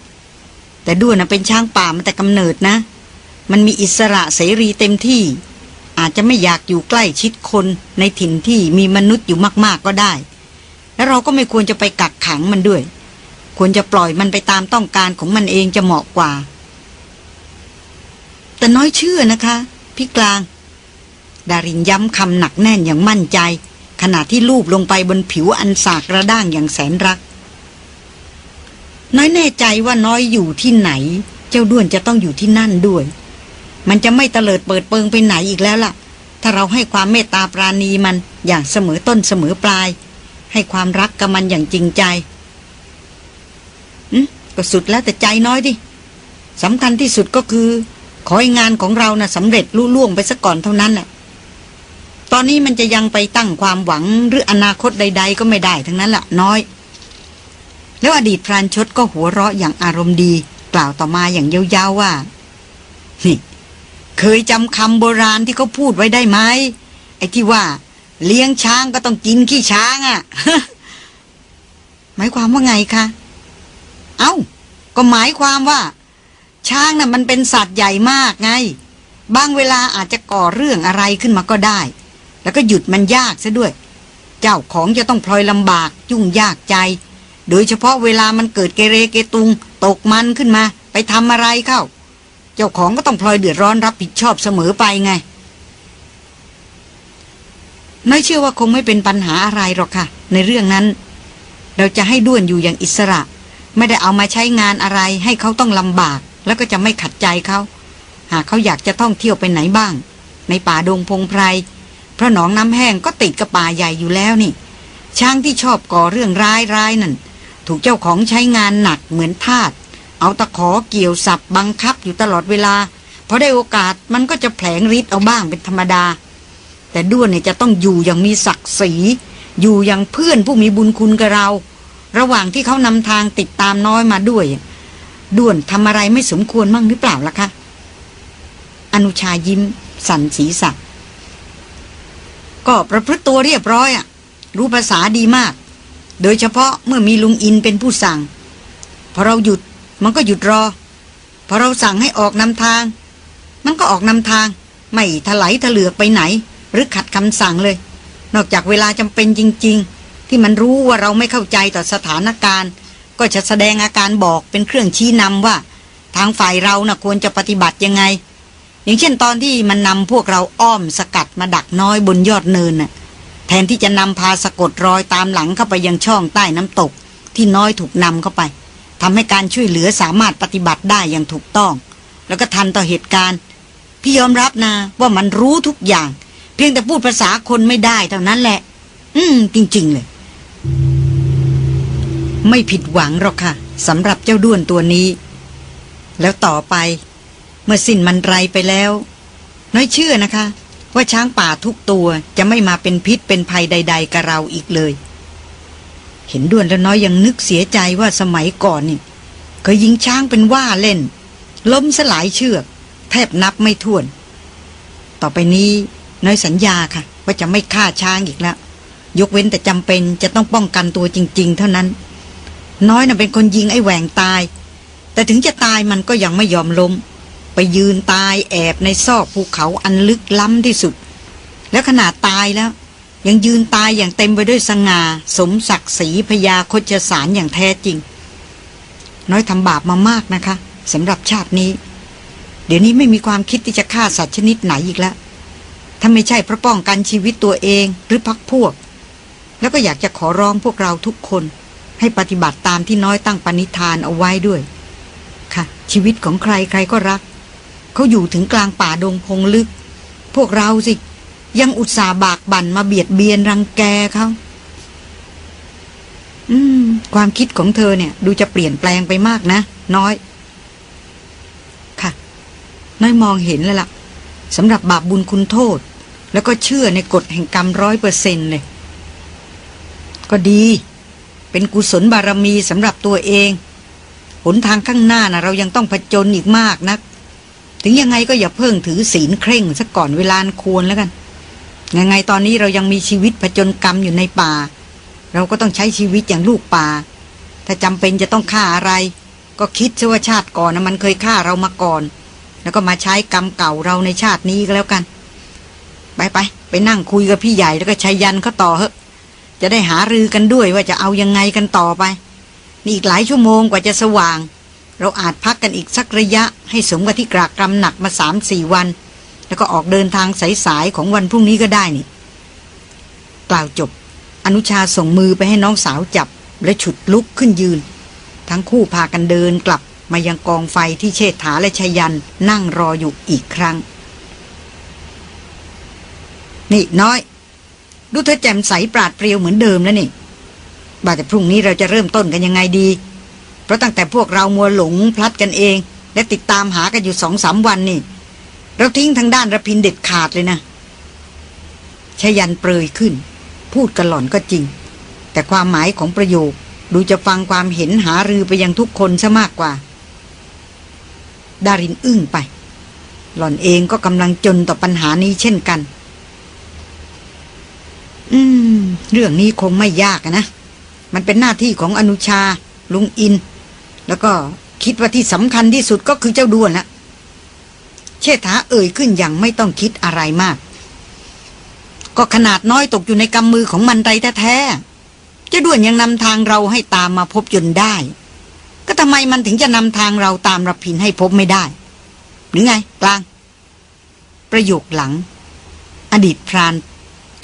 แต่ด้วยนะเป็นช้างป่ามาแต่กำเนิดนะ มันมีอิสระเสรีเต็มที่ อาจจะไม่อยากอยู่ใกล้ชิดคนในถิ่นที่มีมนุษย์อยู่มาก ๆก็ได้ แล้วเราก็ไม่ควรจะไปกักขังมันด้วย ควรจะปล่อยมันไปตามต้องการของมันเองจะเหมาะกว่า แต่น้อยเชื่อนะคะ พี่กลาง ดารินย้ำคำหนักแน่นอย่างมั่นใจ ขณะที่ลูบลงไปบนผิวอันสากกระด้างอย่างแสนรัก น้อยแน่ใจว่าน้อยอยู่ที่ไหน เจ้าด้วนจะต้องอยู่ที่นั่นด้วย มันจะไม่เตลิดเปิดเปิงไปไหนอีกแล้วล่ะ ถ้าเราให้ความเมตตาปราณีมันอย่างเสมอต้นเสมอปลาย ให้ความรักกับมันอย่างจริงใจอืมก็สุดแล้วแต่ใจน้อยดิสำคัญที่สุดก็คือ ขอให้งานของเรานะ่ะสำเร็จลุล่วงไปซะก่อนเท่านั้นแหละตอนนี้มันจะยังไปตั้งความหวังหรืออนาคตใด ๆ ก็ไม่ได้ทั้งนั้นแหละน้อย แล้วอดีตพรานชดก็หัวเราะอย่างอารมณ์ดี กล่าวต่อมาอย่างเยาๆว่า นี่ เคยจำคำโบราณที่เขาพูดไว้ได้ไหมไอ้ที่ว่า เลี้ยงช้างก็ต้องกินขี้ช้างอะ่ะหมายความว่าไงคะ เอา้า ก็หมายความว่า ช้างน่ะมันเป็นสัตว์ใหญ่มากไง บางเวลาอาจจะก่อเรื่องอะไรขึ้นมาก็ได้ แล้วก็หยุดมันยากซะด้วย เจ้าของจะต้องพลอยลำบากยุ่งยากใจ โดยเฉพาะเวลามันเกิดเกเรเกตุง ตกมันขึ้นมา ไปทำอะไรเข้า เจ้าของก็ต้องพลอยเดือดร้อนรับผิดชอบเสมอไปไง น้อยเชื่อว่าคงไม่เป็นปัญหาอะไรหรอกค่ะ ในเรื่องนั้น เราจะให้ด้วนอยู่อย่างอิสระ ไม่ได้เอามาใช้งานอะไร ให้เขาต้องลำบาก แล้วก็จะไม่ขัดใจเขาหากเขาอยากจะท่องเที่ยวไปไหนบ้าง ในป่าดงพงไพรเพราะหนองน้ำแห้งก็ติดกับป่าใหญ่อยู่แล้วนี่ ช้างที่ชอบก่อเรื่องร้ายร้ายนั่น ถูกเจ้าของใช้งานหนักเหมือนทาสเอาตะขอเกี่ยวสับบังคับอยู่ตลอดเวลาพอได้โอกาสมันก็จะแผลงฤทธิ์เอาบ้างเป็นธรรมดา แต่ด้วนเนี่ยจะต้องอยู่อย่างมีศักดิ์ศรี อยู่อย่างเพื่อนผู้มีบุญคุณกับเรา ระหว่างที่เขานำทางติดตามน้อยมาด้วย ด้วนทำอะไรไม่สมควรมั่งหรือเปล่าล่ะคะอนุชายิ้ม สั่นศีรษะก็ประพฤติตัวเรียบร้อยอะรู้ภาษาดีมาก โดยเฉพาะเมื่อมีลุงอินเป็นผู้สั่ง พอเราหยุดมันก็หยุดรอ พอเราสั่งให้ออกนำทาง มันก็ออกนำทาง ไม่ถลายถลือกไปไหน หรือขัดคำสั่งเลย นอกจากเวลาจำเป็นจริง ๆ ที่มันรู้ว่าเราไม่เข้าใจต่อสถานการณ์ ก็จะแสดงอาการบอกเป็นเครื่องชี้นำว่า ทางฝ่ายเรานะ่ะควรจะปฏิบัติยังไง อย่างเช่นตอนที่มันนำพวกเราอ้อมสกัดมาดักน้อยบนยอดเนินน่ะแทนที่จะนำพาสะกดรอยตามหลังเข้าไปยังช่องใต้น้ำตก ที่น้อยถูกนำเข้าไปทำให้การช่วยเหลือสามารถปฏิบัติได้อย่างถูกต้อง แล้วก็ทันต่อเหตุการณ์ พี่ยอมรับนะว่ามันรู้ทุกอย่าง เพียงแต่พูดภาษาคนไม่ได้เท่านั้นแหละ อืม จริง ๆ เลย ไม่ผิดหวังหรอกค่ะสำหรับเจ้าด้วนตัวนี้ แล้วต่อไป เมื่อสิ้นมันไรไปแล้ว น้อยเชื่อนะคะ ว่าช้างป่าทุกตัวจะไม่มาเป็นพิษเป็นภัยใด ๆ กับเราอีกเลย เห็นด้วนแล้วน้อยยังนึกเสียใจว่าสมัยก่อนนี่เคยยิงช้างเป็นว่าเล่น ล้มสลายเชือก แทบนับไม่ถ้วน ต่อไปนี้ น้อยสัญญาค่ะ ว่าจะไม่ฆ่าช้างอีกแล้ว ยกเว้นแต่จำเป็นจะต้องป้องกันตัวจริง ๆ เท่านั้น น้อยน่ะเป็นคนยิงไอ้แหวงตาย แต่ถึงจะตายมันก็ยังไม่ยอมล้ม ไปยืนตายแอบในซอกภูเขาอันลึกล้ำที่สุด แล้วขนาดตายแล้ว ยังยืนตายอย่างเต็มไปด้วยสง่าสมศักดิ์ศรีพยาคจสารอย่างแท้จริง น้อยทำบาปมามากนะคะสำหรับชาตินี้ เดี๋ยวนี้ไม่มีความคิดที่จะฆ่าสัตว์ชนิดไหนอีกแล้ว ถ้าไม่ใช่เพราะป้องกันชีวิตตัวเองหรือพักพวก แล้วก็อยากจะขอร้องพวกเราทุกคน ให้ปฏิบัติตามที่น้อยตั้งปณิธานเอาไว้ด้วย ค่ะ ชีวิตของใครใครก็รัก เขาอยู่ถึงกลางป่าดงพงลึก พวกเราสิ ยังอุตส่าห์บากบั่นมาเบียดเบียนรังแกเขาอืม ความคิดของเธอเนี่ย ดูจะเปลี่ยนแปลงไปมากนะ น้อย ค่ะ น้อยมองเห็นแล้วล่ะสำหรับบาปบุญคุณโทษ แล้วก็เชื่อในกฎแห่งกรรมร้อยเปอร์เซนเลย ก็ดี เป็นกุศลบารมีสำหรับตัวเอง หนทางข้างหน้านะเรายังต้องผจญอีกมากนัก ถึงยังไงก็อย่าเพิ่งถือศีลเคร่งซะก่อนเวลาควรแล้วกันยังไงตอนนี้เรายังมีชีวิตผจญกรรมอยู่ในป่า เราก็ต้องใช้ชีวิตอย่างลูกป่า ถ้าจำเป็นจะต้องฆ่าอะไร ก็คิดซะว่าชาติก่อนนะมันเคยฆ่าเรามาก่อน แล้วก็มาใช้กรรมเก่าเราในชาตินี้ก็แล้วกัน ไปไปไปนั่งคุยกับพี่ใหญ่แล้วก็ชัยยันเขาต่อเถอะจะได้หารือกันด้วยว่าจะเอายังไงกันต่อไป นี่อีกหลายชั่วโมงกว่าจะสว่าง เราอาจพักกันอีกสักระยะ ให้สมกับที่กรากกรำหนักมาสามสี่วัน แล้วก็ออกเดินทางสายๆของวันพรุ่งนี้ก็ได้นี่ กล่าวจบ อนุชาส่งมือไปให้น้องสาวจับ และฉุดลุกขึ้นยืน ทั้งคู่พากันเดินกลับมายังกองไฟที่เชษฐาและชยันนั่งรออยู่อีกครั้ง นี่น้อย ดูเธอแจ่มใสปราดเปรียวเหมือนเดิมแล้วนี่บ่าแต่พรุ่งนี้เราจะเริ่มต้นกันยังไงดี เพราะตั้งแต่พวกเรามัวหลงพลัดกันเอง และติดตามหากันอยู่สองสามวันนี่ เราทิ้งทางด้านระพินเด็ดขาดเลยนะชยันเปรยขึ้น พูดกันหล่อนก็จริง แต่ความหมายของประโยคดูจะฟังความเห็นหารือไปยังทุกคนซะมากกว่า ดารินอึ้งไป หล่อนเองก็กำลังจนต่อปัญหานี้เช่นกัน อืม เรื่องนี้คงไม่ยากนะ มันเป็นหน้าที่ของอนุชา ลุงอิน แล้วก็คิดว่าที่สำคัญที่สุดก็คือเจ้าด้วนละเชษฐาเอ่ยขึ้นอย่างไม่ต้องคิดอะไรมาก ก็ขนาดน้อยตกอยู่ในกำมือของมันไรแท้ๆเจ้าด้วนยังนำทางเราให้ตามมาพบจนได้ ก็ทำไมมันถึงจะนำทางเราตามรับพินให้พบไม่ได้ หรือไงกลาง ประโยคหลัง อดีตพราน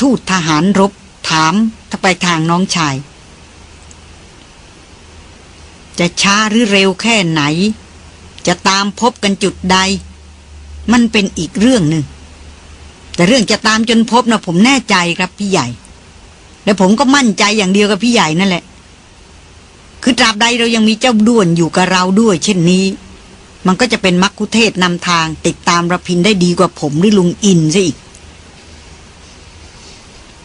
ทูตทหารรบ ถามถ้าไปทางน้องชาย จะช้าหรือเร็วแค่ไหน จะตามพบกันจุดใด มันเป็นอีกเรื่องหนึ่งแต่เรื่องจะตามจนพบนะผมแน่ใจครับพี่ใหญ่ และผมก็มั่นใจอย่างเดียวกับพี่ใหญ่นั่นแหละ คือตราบใดเรายังมีเจ้าด้วนอยู่กับเราด้วย เช่นนี้ มันก็จะเป็นมักคุเทศนำทางติดตามระพินได้ดีกว่าผมหรือลุงอินซะอีก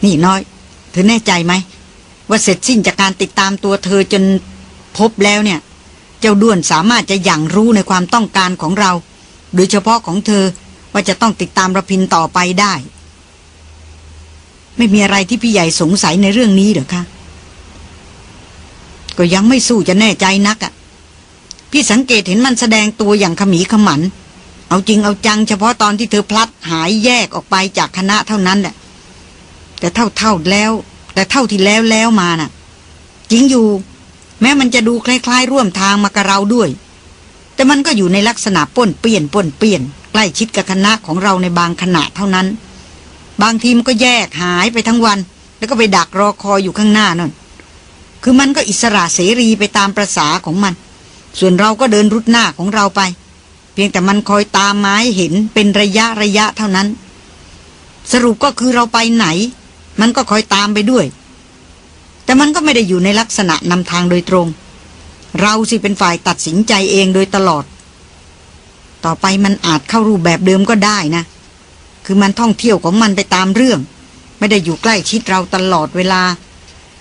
นี่น้อย เธอแน่ใจไหม ว่าเสร็จสิ้นจากการติดตามตัวเธอจนพบแล้วเนี่ย เจ้าด้วนสามารถจะอย่างรู้ในความต้องการของเรา โดยเฉพาะของเธอว่าจะต้องติดตามระพินต่อไปได้ ไม่มีอะไรที่พี่ใหญ่สงสัยในเรื่องนี้หรอคะก็ยังไม่สู้จะแน่ใจนักอะ่ะ พี่สังเกตเห็นมันแสดงตัวอย่างขมีขมัน เอาจริงเอาจังเฉพาะตอนที่เธอพลัดหายแยกออกไปจากคณะเท่านั้นแหละ แต่เท่าเท่าแล้ว แต่เท่าที่แล้วแล้วมาน่ะจริงอยู่ แม้มันจะดูคล้ายๆ ร่วมทางมากับเราด้วย แต่มันก็อยู่ในลักษณะป้นเปี้ยนป้นเปี้ยน ใกล้ชิดกับคณะของเราในบางขณะเท่านั้น บางทีมันก็แยกหายไปทั้งวัน แล้วก็ไปดักรอคอยอยู่ข้างหน้านั่นคือมันก็อิสระเสรีไปตามประษาของมัน ส่วนเราก็เดินรุดหน้าของเราไป เพียงแต่มันคอยตามไม้เห็นเป็นระยะระยะเท่านั้น สรุปก็คือเราไปไหน มันก็คอยตามไปด้วย แต่มันก็ไม่ได้อยู่ในลักษณะนำทางโดยตรง เราสิเป็นฝ่ายตัดสินใจเองโดยตลอด ต่อไปมันอาจเข้ารูปแบบเดิมก็ได้นะ คือมันท่องเที่ยวของมันไปตามเรื่อง ไม่ได้อยู่ใกล้ชิดเราตลอดเวลา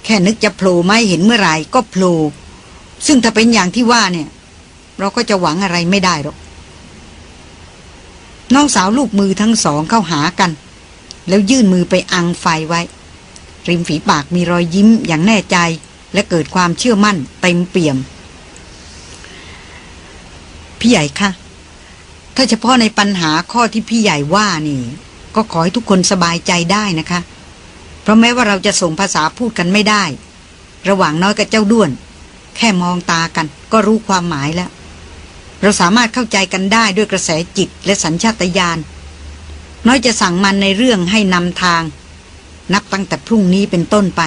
แค่นึกจะโผล่ไม่เห็นเมื่อไหร่ก็โผล่ซึ่งถ้าเป็นอย่างที่ว่าเนี่ย เราก็จะหวังอะไรไม่ได้หรอกน้องสาวลูกมือทั้งสองเข้าหากัน แล้วยื่นมือไปอังไฟไว้ ริมฝีปากมีรอยยิ้มอย่างแน่ใจ และเกิดความเชื่อมั่นเต็มเปี่ยม พี่ใหญ่คะถ้าเฉพาะในปัญหาข้อที่พี่ใหญ่ว่านี่ ก็ขอให้ทุกคนสบายใจได้นะคะ เพราะแม้ว่าเราจะส่งภาษาพูดกันไม่ได้ ระหว่างน้อยกับเจ้าด้วน แค่มองตากัน ก็รู้ความหมายแล้ว เราสามารถเข้าใจกันได้ด้วยกระแสจิตและสัญชาตญาณ น้อยจะสั่งมันในเรื่องให้นำทาง นับตั้งแต่พรุ่งนี้เป็นต้นไป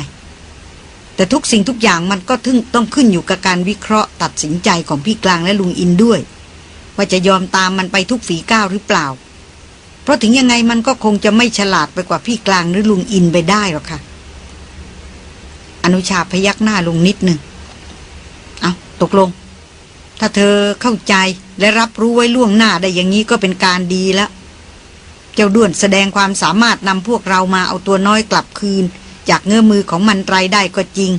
แต่ทุกสิ่งทุกอย่างมันก็ถึงต้องขึ้นอยู่กับการวิเคราะห์ตัดสินใจของพี่กลางและลุงอินด้วย ว่าจะยอมตามมันไปทุกฝีก้าวหรือเปล่า เพราะถึงยังไงมันก็คงจะไม่ฉลาดไปกว่าพี่กลางหรือลุงอินไปได้หรอกค่ะ อนุชาพยักหน้าลงนิดหนึ่งเอาตกลง ถ้าเธอเข้าใจและรับรู้ไว้ล่วงหน้าได้อย่างนี้ก็เป็นการดีแล้ว เจ้าด้วนแสดงความสามารถนำพวกเรามาเอาตัวน้อยกลับคืน จากเงื้อมือของมันไรได้ก็จริง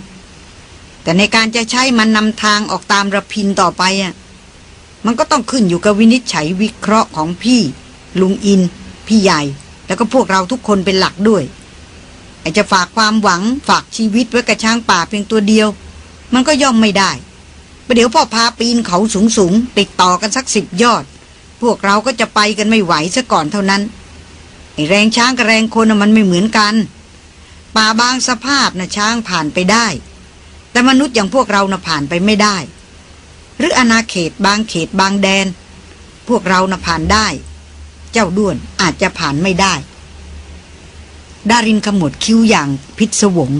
แต่ในการจะใช้มันนำทางออกตามระพินต่อไปอะมันก็ต้องขึ้นอยู่กับวินิจฉัยวิเคราะห์ของพี่ ลุงอิน พี่ใหญ่ แล้วก็พวกเราทุกคนเป็นหลักด้วยไอจะฝากความหวังฝากชีวิตไว้กับช้างป่าเพียงตัวเดียว มันก็ย่อมไม่ได้ประเดี๋ยวพ่อพาปีนเขาสูงสูงๆติดต่อกันสักสิบยอด พวกเราก็จะไปกันไม่ไหวซะก่อนเท่านั้น ไอแรงช้างกับแรงคนน่ะมันไม่เหมือนกัน ป่าบางสภาพนะช้างผ่านไปได้ แต่มนุษย์อย่างพวกเรานะผ่านไปไม่ได้ หรืออาณาเขตบางเขตบางแดน พวกเรานะผ่านได้ เจ้าด้วนอาจจะผ่านไม่ได้ ดารินขมวดคิ้วอย่างพิศวง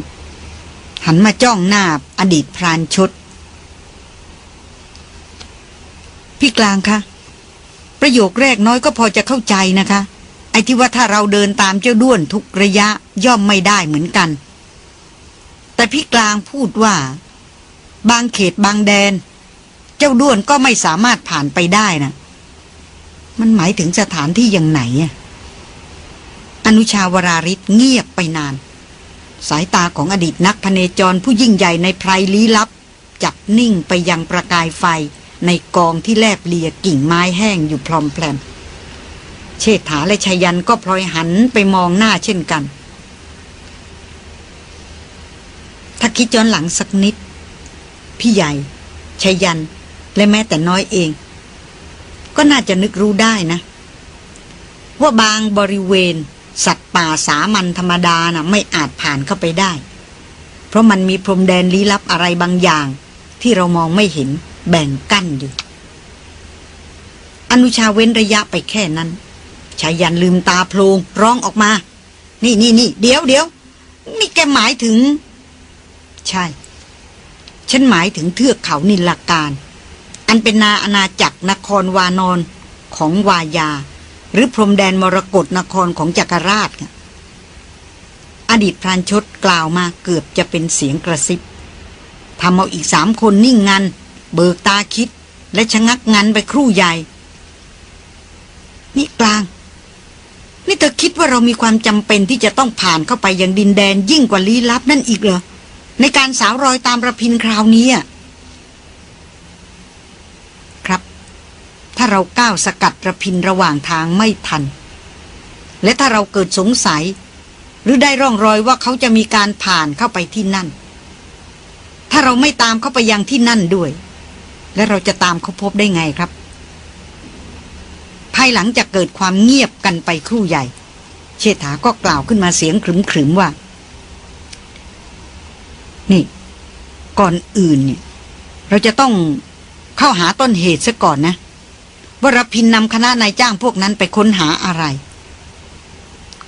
หันมาจ้องหน้าอดีตพรานชด พี่กลางคะประโยคแรกน้อยก็พอจะเข้าใจนะคะ ไอ้ที่ว่าถ้าเราเดินตามเจ้าด้วนทุกระยะย่อมไม่ได้เหมือนกัน แต่พี่กลางพูดว่า บางเขตบางแดน เจ้าด้วนก็ไม่สามารถผ่านไปได้นะมันหมายถึงสถานที่อย่างไหนอะอนุชาวราริศเงียบไปนาน สายตาของอดีตนักพเนจรผู้ยิ่งใหญ่ในไพรลี้ลับ จับนิ่งไปยังประกายไฟในกองที่แลบเลียกิ่งไม้แห้งอยู่พรอมแพลม เชษฐาและชายันก็พลอยหันไปมองหน้าเช่นกัน ถ้าคิดย้อนหลังสักนิด พี่ใหญ่ชายันและแม้แต่น้อยเอง ก็น่าจะนึกรู้ได้นะ ว่าบางบริเวณ สัตว์ป่าสามัญธรรมดานะ่ะไม่อาจผ่านเข้าไปได้ เพราะมันมีพรมแดนลี้ลับอะไรบางอย่าง ที่เรามองไม่เห็นแบ่งกั้นอยู่อนุชาเว้นระยะไปแค่นั้น ชายันลืมตาโพลงร้องออกมา นี่นี่นี่เดี๋ยวเดี๋ยวนี่แกหมายถึง ใช่ ฉันหมายถึงเทือกเขานิลการ อันเป็นนาอาณาจักรนครวานอนของวายา หรือพรมแดนมรกรนครของจักรราชอดีตพรานชดกล่าวมาเกือบจะเป็นเสียงกระซิบทำเอาอีกสามคนนิ่งงัน เบิกตาคิดและชะงักงันไปครู่ใหญ่ นี่กลาง นี่เธอคิดว่าเรามีความจำเป็นที่จะต้องผ่านเข้าไปยังดินแดนยิ่งกว่าลี้ลับนั่นอีกเหรอ ในการสาวรอยตามระพินคราวนี้ครับ ถ้าเราก้าวสกัดระพินระหว่างทางไม่ทัน และถ้าเราเกิดสงสัย หรือได้ร่องรอยว่าเขาจะมีการผ่านเข้าไปที่นั่น ถ้าเราไม่ตามเข้าไปยังที่นั่นด้วย และเราจะตามเขาพบได้ไงครับายหลังจากเกิดความเงียบกันไปครู่ใหญ่ เชษฐาก็กล่าวขึ้นมาเสียงขรึมๆว่า นี่ ก่อนอื่นเนี่ย เราจะต้องเข้าหาต้นเหตุซะก่อนนะว่ารพินนำคณะนายจ้างพวกนั้นไปค้นหาอะไร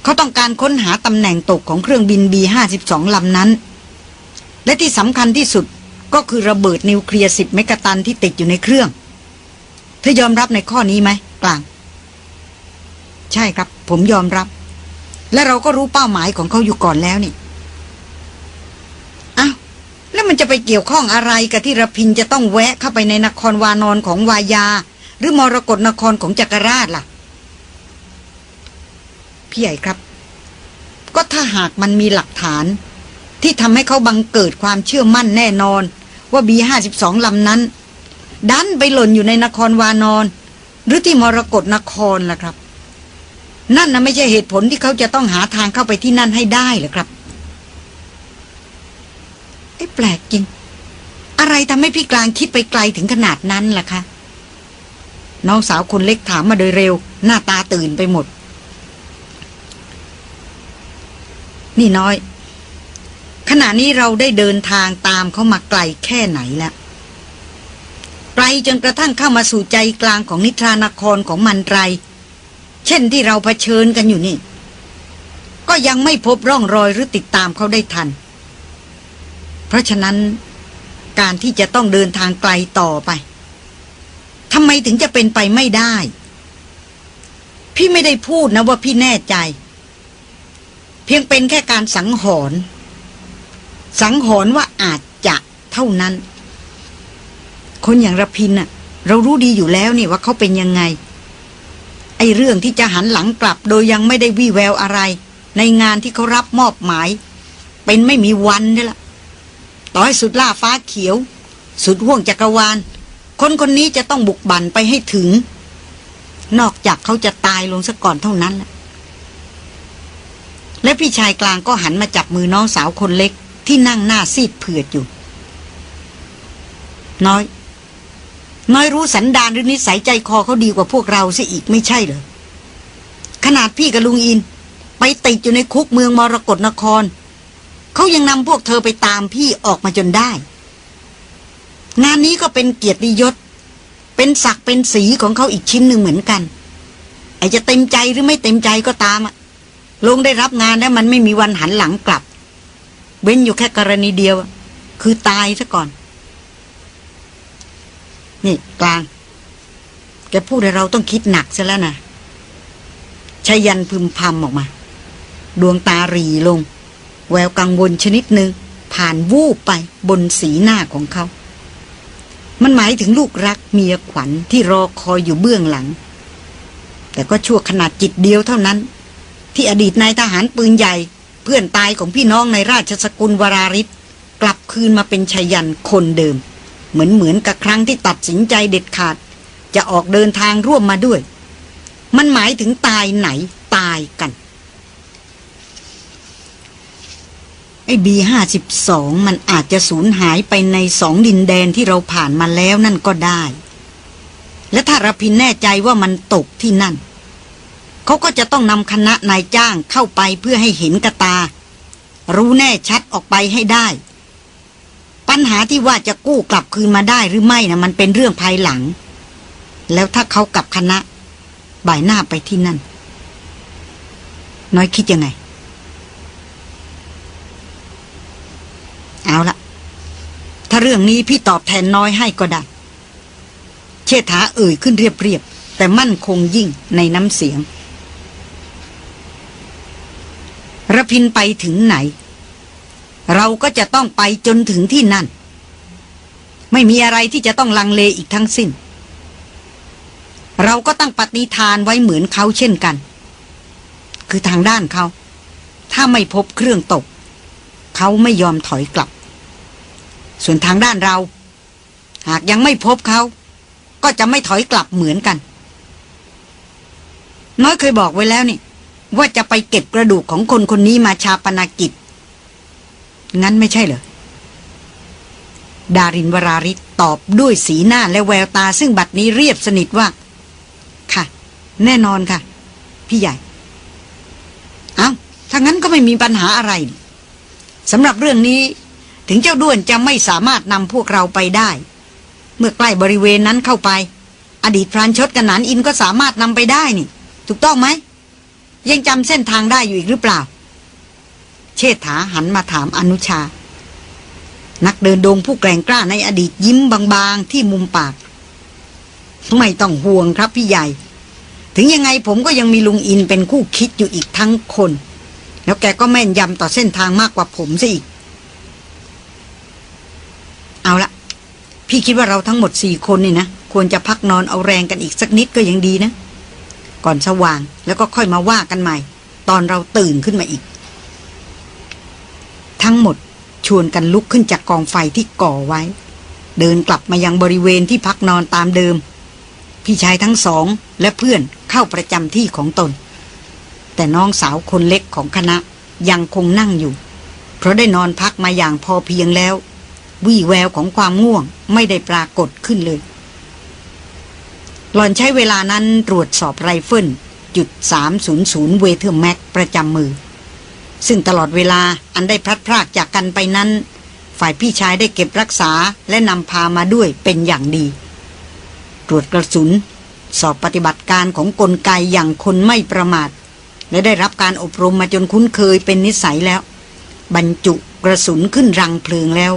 เขาต้องการค้นหาตำแหน่งตกของเครื่องบิน B52 ลำนั้น และที่สำคัญที่สุดก็คือระเบิดนิวเคลียร์10เมกะตันที่ติดอยู่ในเครื่อง เธอยอมรับในข้อนี้ไหมกลาง ใช่ครับ ผมยอมรับ และเราก็รู้เป้าหมายของเขาอยู่ก่อนแล้วนี่อ้าวแล้วมันจะไปเกี่ยวข้องอะไรกับที่ระพินจะต้องแวะเข้าไปในนครวานอนของวายา หรือมรกรนครของจักรราชล่ะ พี่ใหญ่ครับ ก็ถ้าหากมันมีหลักฐาน ที่ทำให้เขาบังเกิดความเชื่อมั่นแน่นอน ว่าบีห้าสิบสองลำนั้นดันไปหล่นอยู่ในนครวานอน หรือที่มรกรนครล่ะครับ นั่นนะไม่ใช่เหตุผลที่เขาจะต้องหาทางเข้าไปที่นั่นให้ได้หรอครับไอ้แปลกจริง อะไรทำให้พี่กลางคิดไปไกลถึงขนาดนั้นล่ะคะน้องสาวคนเล็กถามมาโดยเร็ว หน้าตาตื่นไปหมด นี่น้อย ขณะนี้เราได้เดินทางตามเขามาไกลแค่ไหนแล้วไกลจนกระทั่งเข้ามาสู่ใจกลางของนิทรานครของมันไร เช่นที่เราเผชิญกันอยู่นี่ ก็ยังไม่พบร่องรอยหรือติดตามเขาได้ทัน เพราะฉะนั้นการที่จะต้องเดินทางไกลต่อไปทำไมถึงจะเป็นไปไม่ได้ พี่ไม่ได้พูดนะว่าพี่แน่ใจ เพียงเป็นแค่การสังหรณ์สังหรณ์ว่าอาจจะเท่านั้น คนอย่างระพินน่ะ เรารู้ดีอยู่แล้วนี่ว่าเขาเป็นยังไง ไอ้เรื่องที่จะหันหลังกลับโดยยังไม่ได้วี่แววอะไร ในงานที่เขารับมอบหมาย เป็นไม่มีวันนี่ละต่อให้สุดล่าฟ้าเขียว สุดห่วงจักรวาล คนคนนี้จะต้องบุกบั่นไปให้ถึง นอกจากเขาจะตายลงซะก่อนเท่านั้นแหละและพี่ชายกลางก็หันมาจับมือน้องสาวคนเล็กที่นั่งหน้าซีดเผือดอยู่ น้อย น้อยรู้สันดานหรือนิสัยใจคอเขาดีกว่าพวกเราซะอีกไม่ใช่เหรอขนาดพี่กับลุงอิน ไปติดอยู่ในคุกเมืองมรกรนคร เขายังนำพวกเธอไปตามพี่ออกมาจนได้ งานนี้ก็เป็นเกียรติยศ เป็นศักดิ์เป็นสีของเขาอีกชิ้นหนึ่งเหมือนกันไอจะเต็มใจหรือไม่เต็มใจก็ตามอะลงได้รับงานแล้วมันไม่มีวันหันหลังกลับ เว้นอยู่แค่กรณีเดียว คือตายซะก่อน นี่กลาง แกพูดให้เราต้องคิดหนักซะแล้วนะชายันพึมพำออกมา ดวงตารีลง แววกังวลชนิดหนึ่งผ่านวูบไปบนสีหน้าของเขา มันหมายถึงลูกรักเมียขวัญที่รอคอยอยู่เบื้องหลัง แต่ก็ชั่วขนาดจิตเดียวเท่านั้น ที่อดีตนายทหารปืนใหญ่ เพื่อนตายของพี่น้องในราชสกุลวราริศกลับคืนมาเป็นชายันคนเดิม เหมือนเหมือนกับครั้งที่ตัดสินใจเด็ดขาด จะออกเดินทางร่วมมาด้วย มันหมายถึงตายไหนตายกัน ไอ้บีห้าสิบสองมันอาจจะสูญหายไปในสองดินแดนที่เราผ่านมาแล้วนั่นก็ได้ และถ้ารพินแน่ใจว่ามันตกที่นั่น เขาก็จะต้องนำคณะนายจ้างเข้าไปเพื่อให้เห็นกระตา รู้แน่ชัดออกไปให้ได้ ปัญหาที่ว่าจะกู้กลับคืนมาได้หรือไม่นะมันเป็นเรื่องภายหลัง แล้วถ้าเขากับคณะ บ่ายหน้าไปที่นั่น น้อยคิดยังไง เอาละถ้าเรื่องนี้พี่ตอบแทนน้อยให้ก็ได้ เชษฐาเอ่ยขึ้นเรียบๆ แต่มั่นคงยิ่งในน้ำเสียงระพินไปถึงไหน เราก็จะต้องไปจนถึงที่นั่น ไม่มีอะไรที่จะต้องลังเลอีกทั้งสิ้น เราก็ตั้งปฏิทานไว้เหมือนเขาเช่นกัน คือทางด้านเขา ถ้าไม่พบเครื่องตก เขาไม่ยอมถอยกลับ ส่วนทางด้านเรา หากยังไม่พบเขา ก็จะไม่ถอยกลับเหมือนกัน น้อยเคยบอกไว้แล้วนี่ว่าจะไปเก็บกระดูกของคนคนนี้มาชาปนากิจ งั้นไม่ใช่เหรอ ดารินวราริศตอบด้วยสีหน้าและแววตาซึ่งบัดนี้เรียบสนิทว่า ค่ะ แน่นอนค่ะ พี่ใหญ่ เอา้าถ้างั้นก็ไม่มีปัญหาอะไรสำหรับเรื่องนี้ ถึงเจ้าด้วนจะไม่สามารถนำพวกเราไปได้ เมื่อใกล้บริเวณนั้นเข้าไป อดีตพรานชดกันนันอินก็สามารถนำไปได้นี่ ถูกต้องไหมยังจำเส้นทางได้อยู่อีกหรือเปล่า เชษฐาหันมาถามอนุชา นักเดินดงผู้แกร่งกล้าในอดีตยิ้มบางๆที่มุมปาก ไม่ต้องห่วงครับพี่ใหญ่ ถึงยังไงผมก็ยังมีลุงอินเป็นคู่คิดอยู่อีกทั้งคน แล้วแกก็แม่นยำต่อเส้นทางมากกว่าผมซะอีก เอาละพี่คิดว่าเราทั้งหมดสี่คนนี่นะควรจะพักนอนเอาแรงกันอีกสักนิดก็ยังดีนะ ก่อนสว่างแล้วก็ค่อยมาว่ากันใหม่ ตอนเราตื่นขึ้นมาอีก ทั้งหมดชวนกันลุกขึ้นจากกองไฟที่ก่อไว้ เดินกลับมายังบริเวณที่พักนอนตามเดิม พี่ชายทั้งสองและเพื่อนเข้าประจำที่ของตน แต่น้องสาวคนเล็กของคณะยังคงนั่งอยู่ เพราะได้นอนพักมาอย่างพอเพียงแล้ว วี่แววของความง่วงไม่ได้ปรากฏขึ้นเลย หล่อนใช้เวลานั้นตรวจสอบไรเฟิลจุด300 Weatherby Mag ประจำมือ ซึ่งตลอดเวลาอันได้พลัดพรากจากกันไปนั้น ฝ่ายพี่ชายได้เก็บรักษาและนำพามาด้วยเป็นอย่างดี ตรวจกระสุน สอบปฏิบัติการของกลไกอย่างคนไม่ประมาท และได้รับการอบรมมาจนคุ้นเคยเป็นนิสัยแล้ว บรรจุกระสุนขึ้นรังเพลิงแล้ว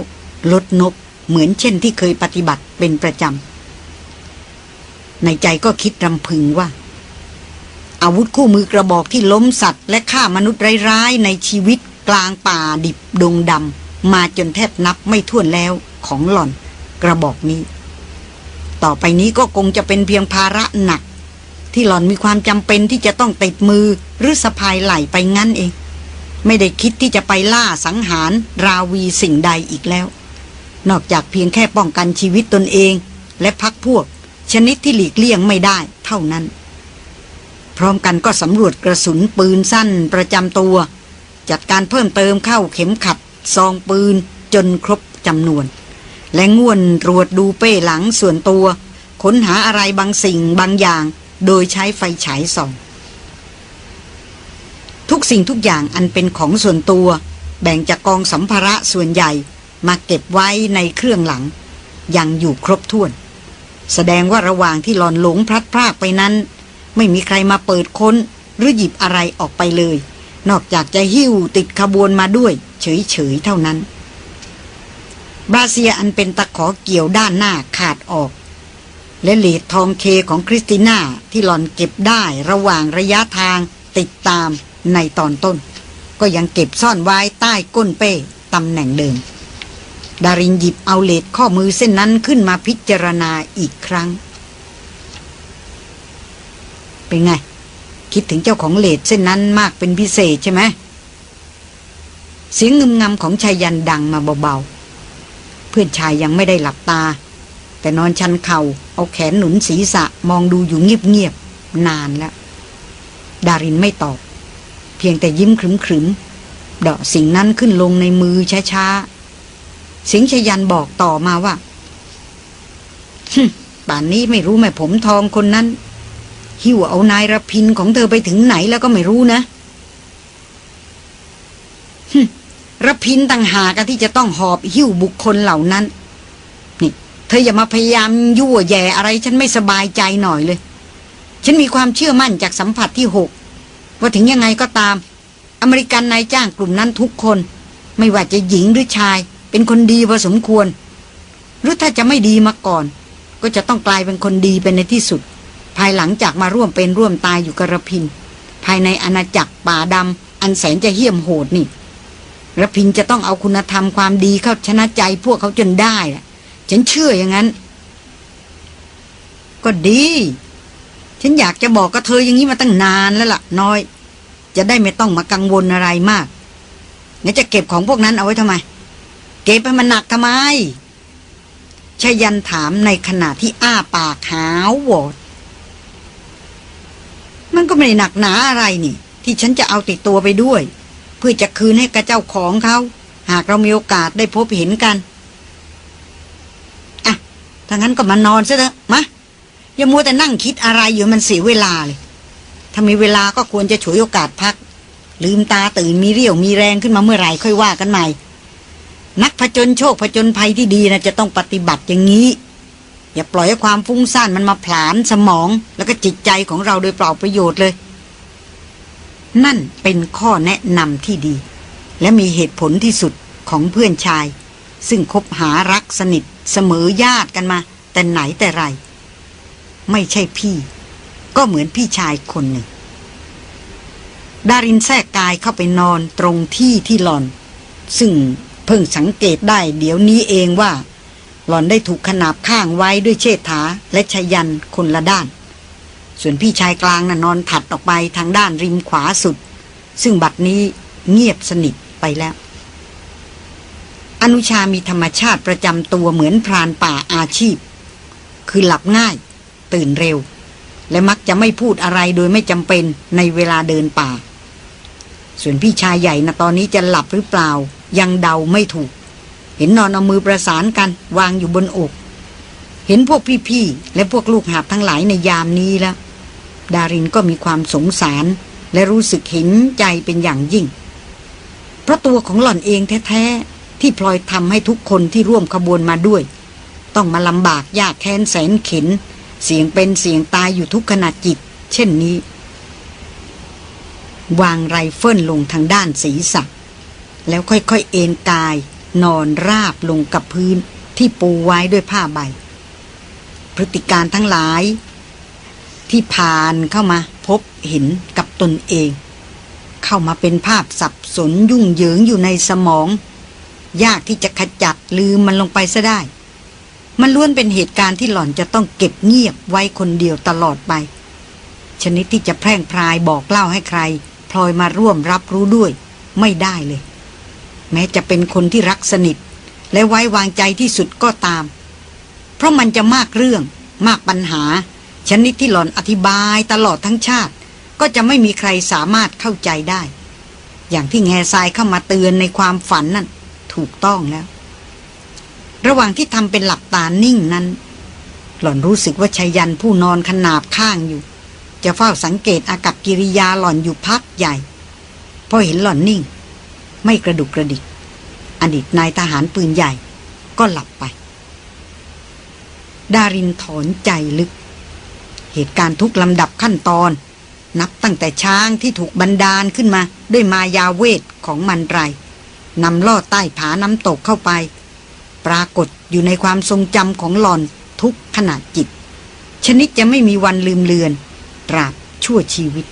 ลดนกเหมือนเช่นที่เคยปฏิบัติเป็นประจำในใจก็คิดรำพึงว่า อาวุธคู่มือกระบอกที่ล้มสัตว์ และฆ่ามนุษย์ร้ายๆ ในชีวิตกลางป่าดิบดงดำมาจนแทบนับไม่ถ้วนแล้วของหล่อนกระบอกนี้ ต่อไปนี้ก็คงจะเป็นเพียงภาระหนัก ที่หล่อนมีความจำเป็นที่จะต้องติดมือหรือสะพายไหลไปงั้นเอง ไม่ได้คิดที่จะไปล่าสังหารราวีสิ่งใดอีกแล้ว นอกจากเพียงแค่ป้องกันชีวิตตนเอง และพักพวก ชนิดที่หลีกเลี่ยงไม่ได้เท่านั้น พร้อมกันก็สำรวจกระสุนปืนสั้นประจำตัว จัดการเพิ่มเติมเข้าเข็มขัด ซองปืนจนครบจำนวน และง่วนตรวจดูเป้หลังส่วนตัว ค้นหาอะไรบางสิ่งบางอย่าง โดยใช้ไฟฉายส่อง ทุกสิ่งทุกอย่างอันเป็นของส่วนตัว แบ่งจากกองสัมภาระส่วนใหญ่มาเก็บไว้ในเครื่องหลัง ยังอยู่ครบถ้วน แสดงว่าระหว่างที่หลอนหลงพลัดพรากไปนั้น ไม่มีใครมาเปิดค้น หรือหยิบอะไรออกไปเลย นอกจากจะหิ้วติดขบวนมาด้วย เฉยๆเท่านั้น บราเซียอันเป็นตะขอเกี่ยวด้านหน้าขาดออก และเหรียญทองเคของคริสติน่าที่หล่อนเก็บได้ระหว่างระยะทางติดตามในตอนต้น ก็ยังเก็บซ่อนไว้ใต้ก้นเป้ตำแหน่งเดิมดารินหยิบเอาเลดข้อมือเส้นนั้นขึ้นมาพิจารณาอีกครั้ง เป็นไง คิดถึงเจ้าของเลดเส้นนั้นมากเป็นพิเศษใช่ไหมเสียงงึมงำของชายยันดังมาเบาๆ เพื่อนชายยังไม่ได้หลับตา แต่นอนชันเขา่าเอาแขนหนุนศีรษะมองดูอยู่เงียบๆ นานแล้ว ดารินไม่ตอบ เพียงแต่ยิ้มขรึมๆเดาะสิ่งนั้นขึ้นลงในมือช้าๆสิงชยันบอกต่อมาว่าป่านนี้ไม่รู้แม่ผมทองคนนั้น หิ้วเอานายรพินของเธอไปถึงไหนแล้วก็ไม่รู้นะฮึรพินต่างหากที่จะต้องหอบหิ้วบุคคลเหล่านั้น นี่ เธออย่ามาพยายามยั่วแย่อะไรฉันไม่สบายใจหน่อยเลย ฉันมีความเชื่อมั่นจากสัมผัสที่หกว่าถึงยังไงก็ตาม อเมริกันนายจ้างกลุ่มนั้นทุกคน ไม่ว่าจะหญิงหรือชาย เป็นคนดีพอสมควร หรือถ้าจะไม่ดีมาก่อน ก็จะต้องกลายเป็นคนดีเป็นในที่สุด ภายหลังจากมาร่วมเป็นร่วมตายอยู่กระพิน ภายในอาณาจักรป่าดำอันแสนจะเหี้ยมโหดนี่ระพินจะต้องเอาคุณธรรมความดีเข้าชนะใจพวกเขาจนได้ล่ะฉันเชื่ออย่างนั้น ก็ดี ฉันอยากจะบอกกับเธออย่างนี้มาตั้งนานแล้วล่ะ น้อย จะได้ไม่ต้องมากังวลอะไรมากงั้นจะเก็บของพวกนั้นเอาไว้ทำไม เก็บให้มันหนักทำไมชายันถามในขณะที่อ้าปากหาวโวด มันก็ไม่ได้หนักหนาอะไรนี่ ที่ฉันจะเอาติดตัวไปด้วย เพื่อจะคืนให้กับเจ้าของเขา หากเรามีโอกาสได้พบเห็นกันอะถ้างั้นก็มานอนซะเถอะมาอย่ามัวแต่นั่งคิดอะไรอยู่มันเสียเวลาเลย ถ้ามีเวลาก็ควรจะฉวยโอกาสพัก ลืมตาตื่นมีเรี่ยวมีแรงขึ้นมาเมื่อไหร่ค่อยว่ากันใหม่ นักผจญโชคผจญภัยที่ดีนะจะต้องปฏิบัติอย่างนี้ อย่าปล่อยให้ความฟุ้งซ่านมันมาผลาญสมอง แล้วก็จิตใจของเราโดยเปล่าประโยชน์เลย นั่นเป็นข้อแนะนำที่ดี และมีเหตุผลที่สุดของเพื่อนชาย ซึ่งคบหารักสนิทเสมอญาติกันมา แต่ไหนแต่ไร ไม่ใช่พี่ ก็เหมือนพี่ชายคนหนึ่งดารินแทรกกายเข้าไปนอนตรงที่ที่หลอน ซึ่งเพิ่งสังเกตได้เดี๋ยวนี้เองว่า หลอนได้ถูกขนาบข้างไว้ด้วยเชษฐาและชยันคนละด้าน ส่วนพี่ชายกลางน่ะนอนถัดออกไปทางด้านริมขวาสุด ซึ่งบัดนี้เงียบสนิทไปแล้ว อนุชามีธรรมชาติประจำตัวเหมือนพรานป่าอาชีพ คือหลับง่าย ตื่นเร็ว และมักจะไม่พูดอะไรโดยไม่จำเป็นในเวลาเดินป่า ส่วนพี่ชายใหญ่นะตอนนี้จะหลับหรือเปล่า ยังเดาไม่ถูก เห็นนอนเอามือประสานกันวางอยู่บนอก เห็นพวกพี่ๆ และพวกลูกหาบทั้งหลายในยามนี้แล้ว ดารินก็มีความสงสารและรู้สึกเห็นใจเป็นอย่างยิ่ง เพราะตัวของหล่อนเองแท้ๆ ที่พลอยทำให้ทุกคนที่ร่วมขบวนมาด้วย ต้องมาลำบากยากแค้นแสนเข็น เสียงเป็นเสียงตายอยู่ทุกขณะจิต เช่นนี้ วางไรเฟิลลงทางด้านศีรษะแล้วค่อยๆเอนกาย นอนราบลงกับพื้นที่ปูไว้ด้วยผ้าใบ พฤติการทั้งหลาย ที่ผ่านเข้ามาพบเห็นกับตนเอง เข้ามาเป็นภาพสับสนยุ่งเหยิงอยู่ในสมอง ยากที่จะขจัดลืมมันลงไปซะได้ มันล้วนเป็นเหตุการณ์ที่หล่อนจะต้องเก็บเงียบไว้คนเดียวตลอดไป ชนิดที่จะแพร่งพรายบอกเล่าให้ใคร พลอยมาร่วมรับรู้ด้วย ไม่ได้เลย แม้จะเป็นคนที่รักสนิท และไว้วางใจที่สุดก็ตาม เพราะมันจะมากเรื่อง มากปัญหา ชนิดที่หล่อนอธิบายตลอดทั้งชาติ ก็จะไม่มีใครสามารถเข้าใจได้ อย่างที่แง่ทรายเข้ามาเตือนในความฝันนั่นถูกต้องแล้ว ระหว่างที่ทำเป็นหลับตานิ่งนั้น หล่อนรู้สึกว่าชายันผู้นอนขนาบข้างอยู่ จะเฝ้าสังเกตอากับกิริยาหล่อนอยู่พักใหญ่ พอเห็นหล่อนนิ่ง ไม่กระดุกกระดิก อดีตนายทหารปืนใหญ่ ก็หลับไป ดารินถอนใจลึก เหตุการณ์ทุกลำดับขั้นตอน นับตั้งแต่ช้างที่ถูกบันดาลขึ้นมาด้วยมายาเวทของมันไรนำล่อใต้ผาน้ำตกเข้าไป ปรากฏอยู่ในความทรงจำของหลอนทุกขณะจิต ชนิดจะไม่มีวันลืมเลือนตราบชั่วชีวิต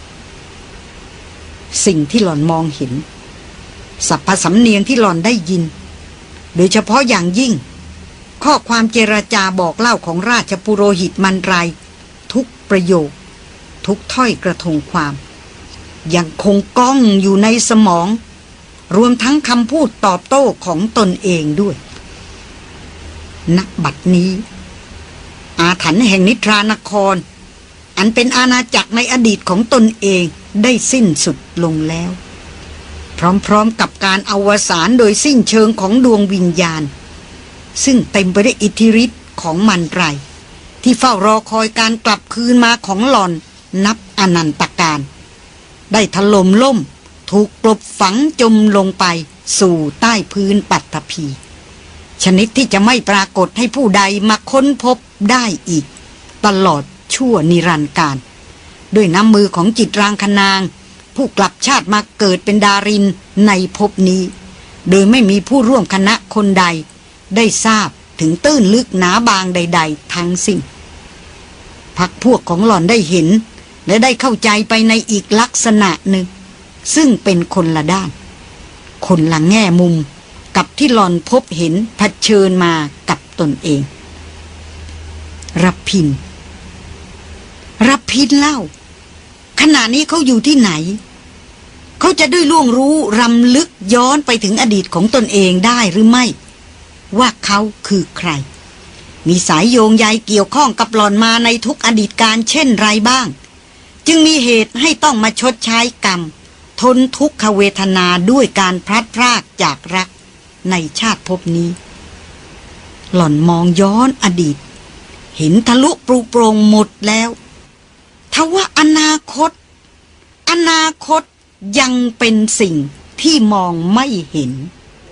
สิ่งที่หลอนมองเห็น สัพพสำเนียงที่หลอนได้ยิน โดยเฉพาะอย่างยิ่ง ข้อความเจรจาบอกเล่าของราชปุโรหิตมันไร ทุกประโยค ทุกถ้อยกระทงความ ยังคงก้องอยู่ในสมอง รวมทั้งคำพูดตอบโต้ของตนเองด้วยณบัดนี้ อาถรรพ์แห่งนิทรานคร อันเป็นอาณาจักรในอดีตของตนเองได้สิ้นสุดลงแล้ว พร้อมๆกับการอวสานโดยสิ้นเชิงของดวงวิญญาณ ซึ่งเต็มไปด้วยอิทธิฤทธิ์ของมันไร ที่เฝ้ารอคอยการกลับคืนมาของหลอนนับอนันตการ ได้ถล่มล่ม ถูกกลบฝังจมลงไปสู่ใต้พื้นปัตตภีชนิดที่จะไม่ปรากฏให้ผู้ใดมาค้นพบได้อีก ตลอดชั่วนิรันดร์การ ด้วยน้ำมือของจิตรางคนาง ผู้กลับชาติมาเกิดเป็นดารินในภพนี้ โดยไม่มีผู้ร่วมคณะคนใด ได้ทราบถึงตื้นลึกหนาบางใด ๆ ทั้งสิ้นพักพวกของหล่อนได้เห็น และได้เข้าใจไปในอีกลักษณะหนึ่ง ซึ่งเป็นคนละด้าน คนละแง่มุมกับที่หลอนพบเห็นเผชิญมากับตนเอง รับพิน รับพินเล่า ขณะนี้เขาอยู่ที่ไหน เขาจะได้ล่วงรู้รำลึกย้อนไปถึงอดีตของตนเองได้หรือไม่ ว่าเขาคือใคร มีสายโยงใยเกี่ยวข้องกับหลอนมาในทุกอดีตการเช่นไรบ้าง จึงมีเหตุให้ต้องมาชดใช้กรรม ทนทุกขเวทนาด้วยการพลัดพรากจากรักในชาติภพนี้ หล่อนมองย้อนอดีต เห็นทะลุปรุโปรงหมดแล้วทว่าอนาคต อนาคต ยังเป็นสิ่งที่มองไม่เห็น